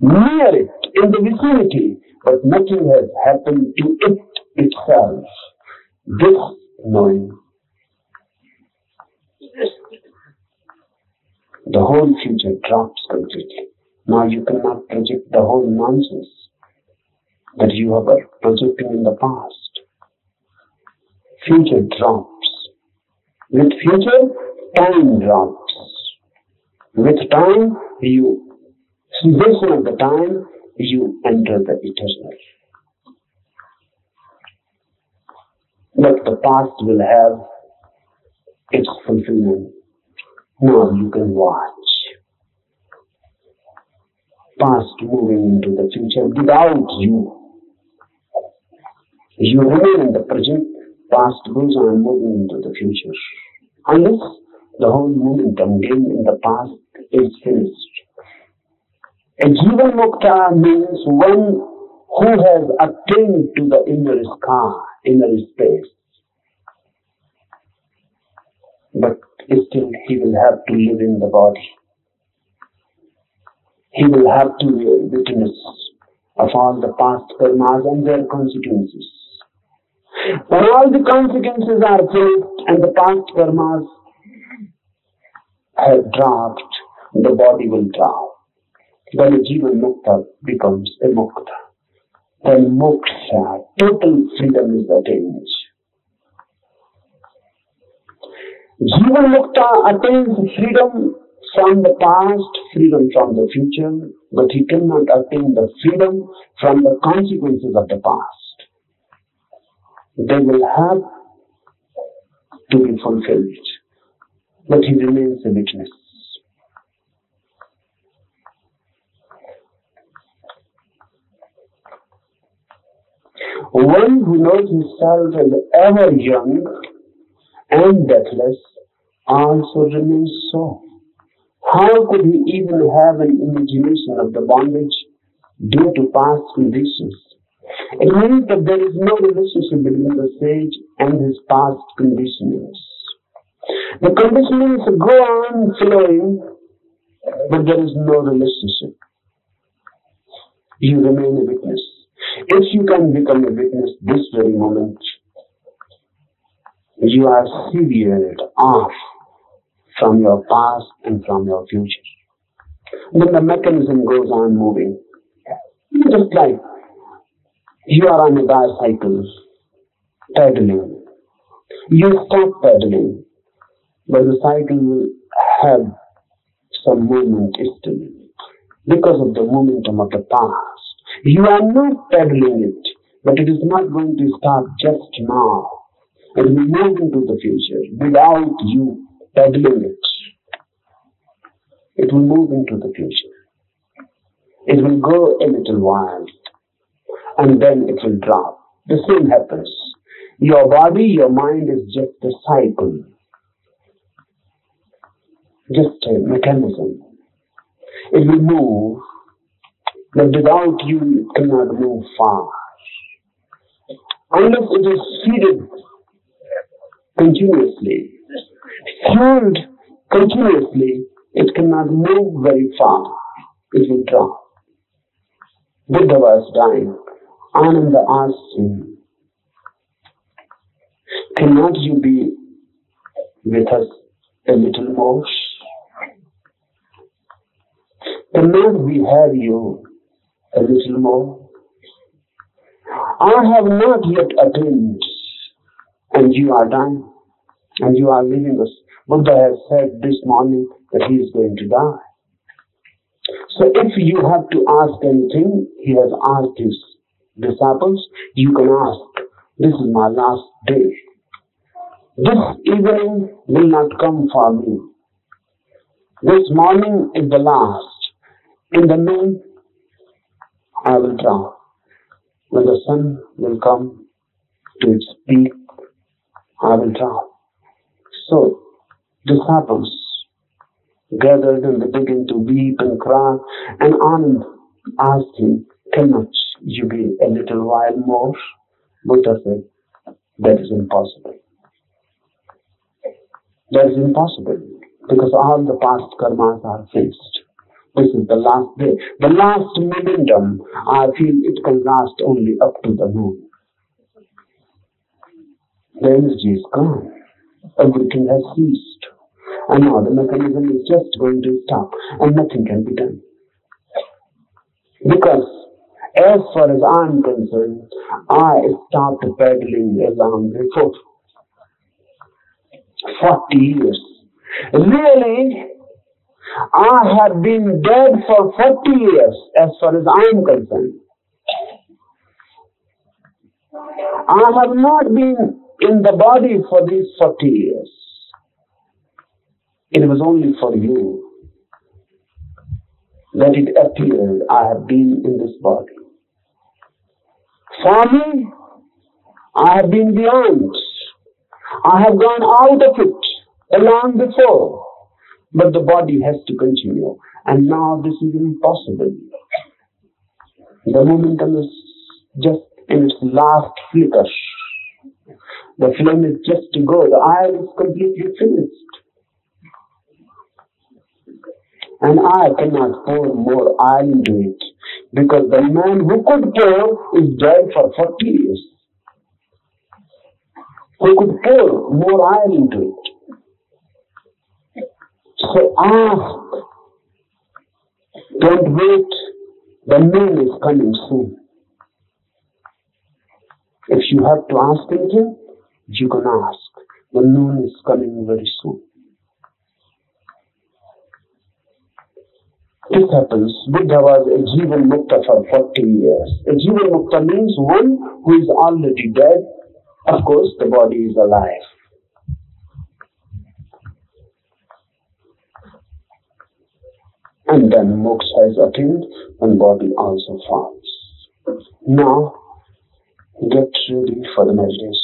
near it, in the vicinity, but nothing has happened to it itself. This knowing the whole future drops completely. Now you cannot project the whole nonsense that you were projecting in the past. Future drops. With future, time drops. With time, you, cessation of the time, you enter the eternal. But the past will have its fulfillment. Now you can watch. Past moving into the future without you. You remain in the present, past goes on moving into the future. Unless the whole momentum gained in the past is finished. A Jivan Mukta means one who has attained to the inner sky, inner space. But still he will have to live in the body. He will have to be a witness of all the past karmas and their consequences. When all the consequences are finished and the past karmas have dropped, the body will drop. Then a jivan mukta becomes a mukta. Then moksha, total freedom is attained. Jivan Mukta attains freedom from the past, freedom from the future, but he cannot attain the freedom from the consequences of the past. They will have to be fulfilled, but he remains a witness. One who knows himself as ever young and deathless also remains so. How could he even have an imagination of the bondage due to past conditions? It means that there is no relationship between the sage and his past conditionings. The conditionings go on flowing, but there is no relationship. You remain a witness. If you can become a witness this very moment, you are severed off from your past and from your future. Then the mechanism goes on moving. Just like you are on a bicycle pedaling. You stop pedaling, but the cycle will have some movement still because of the momentum of the past. You are not pedaling it, but it is not going to stop just now. It will move into the future without you peddling it. It will move into the future. It will go a little while and then it will drop. The same happens. Your body, your mind is just a cycle, just a mechanism. It will move, but without you, it cannot move far. Unless it is seeded continuously, fueled continuously, it cannot move very far. It will drop. Buddha was dying. Ananda asked him, Cannot you be with us a little more? Cannot we have you a little more? I have not yet attained and you are dying, and you are leaving us. Buddha has said this morning that he is going to die. So if you have to ask anything, he has asked his disciples, you can ask, this is my last day. This evening will not come for me. This morning is the last. In the noon, I will drown. When the sun will come to its peak, I will drown. So, disciples gathered and they began to weep and cry, and Anand asked him, Cannot you be a little while more? Buddha said, That is impossible. That is impossible because all the past karmas are finished. This is the last day. The last momentum, I feel it can last only up to the moon. The energy is gone. Everything has ceased. And now the mechanism is just going to stop and nothing can be done. Because as far as I'm concerned, I stopped pedaling along before 40 years. Really, I have been dead for 40 years as far as I am concerned. I have not been in the body for these 40 years. It was only for you that it appeared I have been in this body. For me, I have been beyond. I have gone out of it long before. But the body has to continue. And now this is impossible. The momentum is just in its last flicker. The flame is just to go. The iron is completely finished. And I cannot pour more oil into it because the man who could pour is dead for 40 years. Who could pour more oil into it. So ask. Don't wait. The moon is coming soon. If you have to ask anything, you can ask. The moon is coming very soon. This happens. Buddha was a Jivan Mukta for 40 years. A Jivan Mukta means one who is already dead. Of course, the body is alive. And then moksha is attained and body also falls. Now, get ready for the meditation.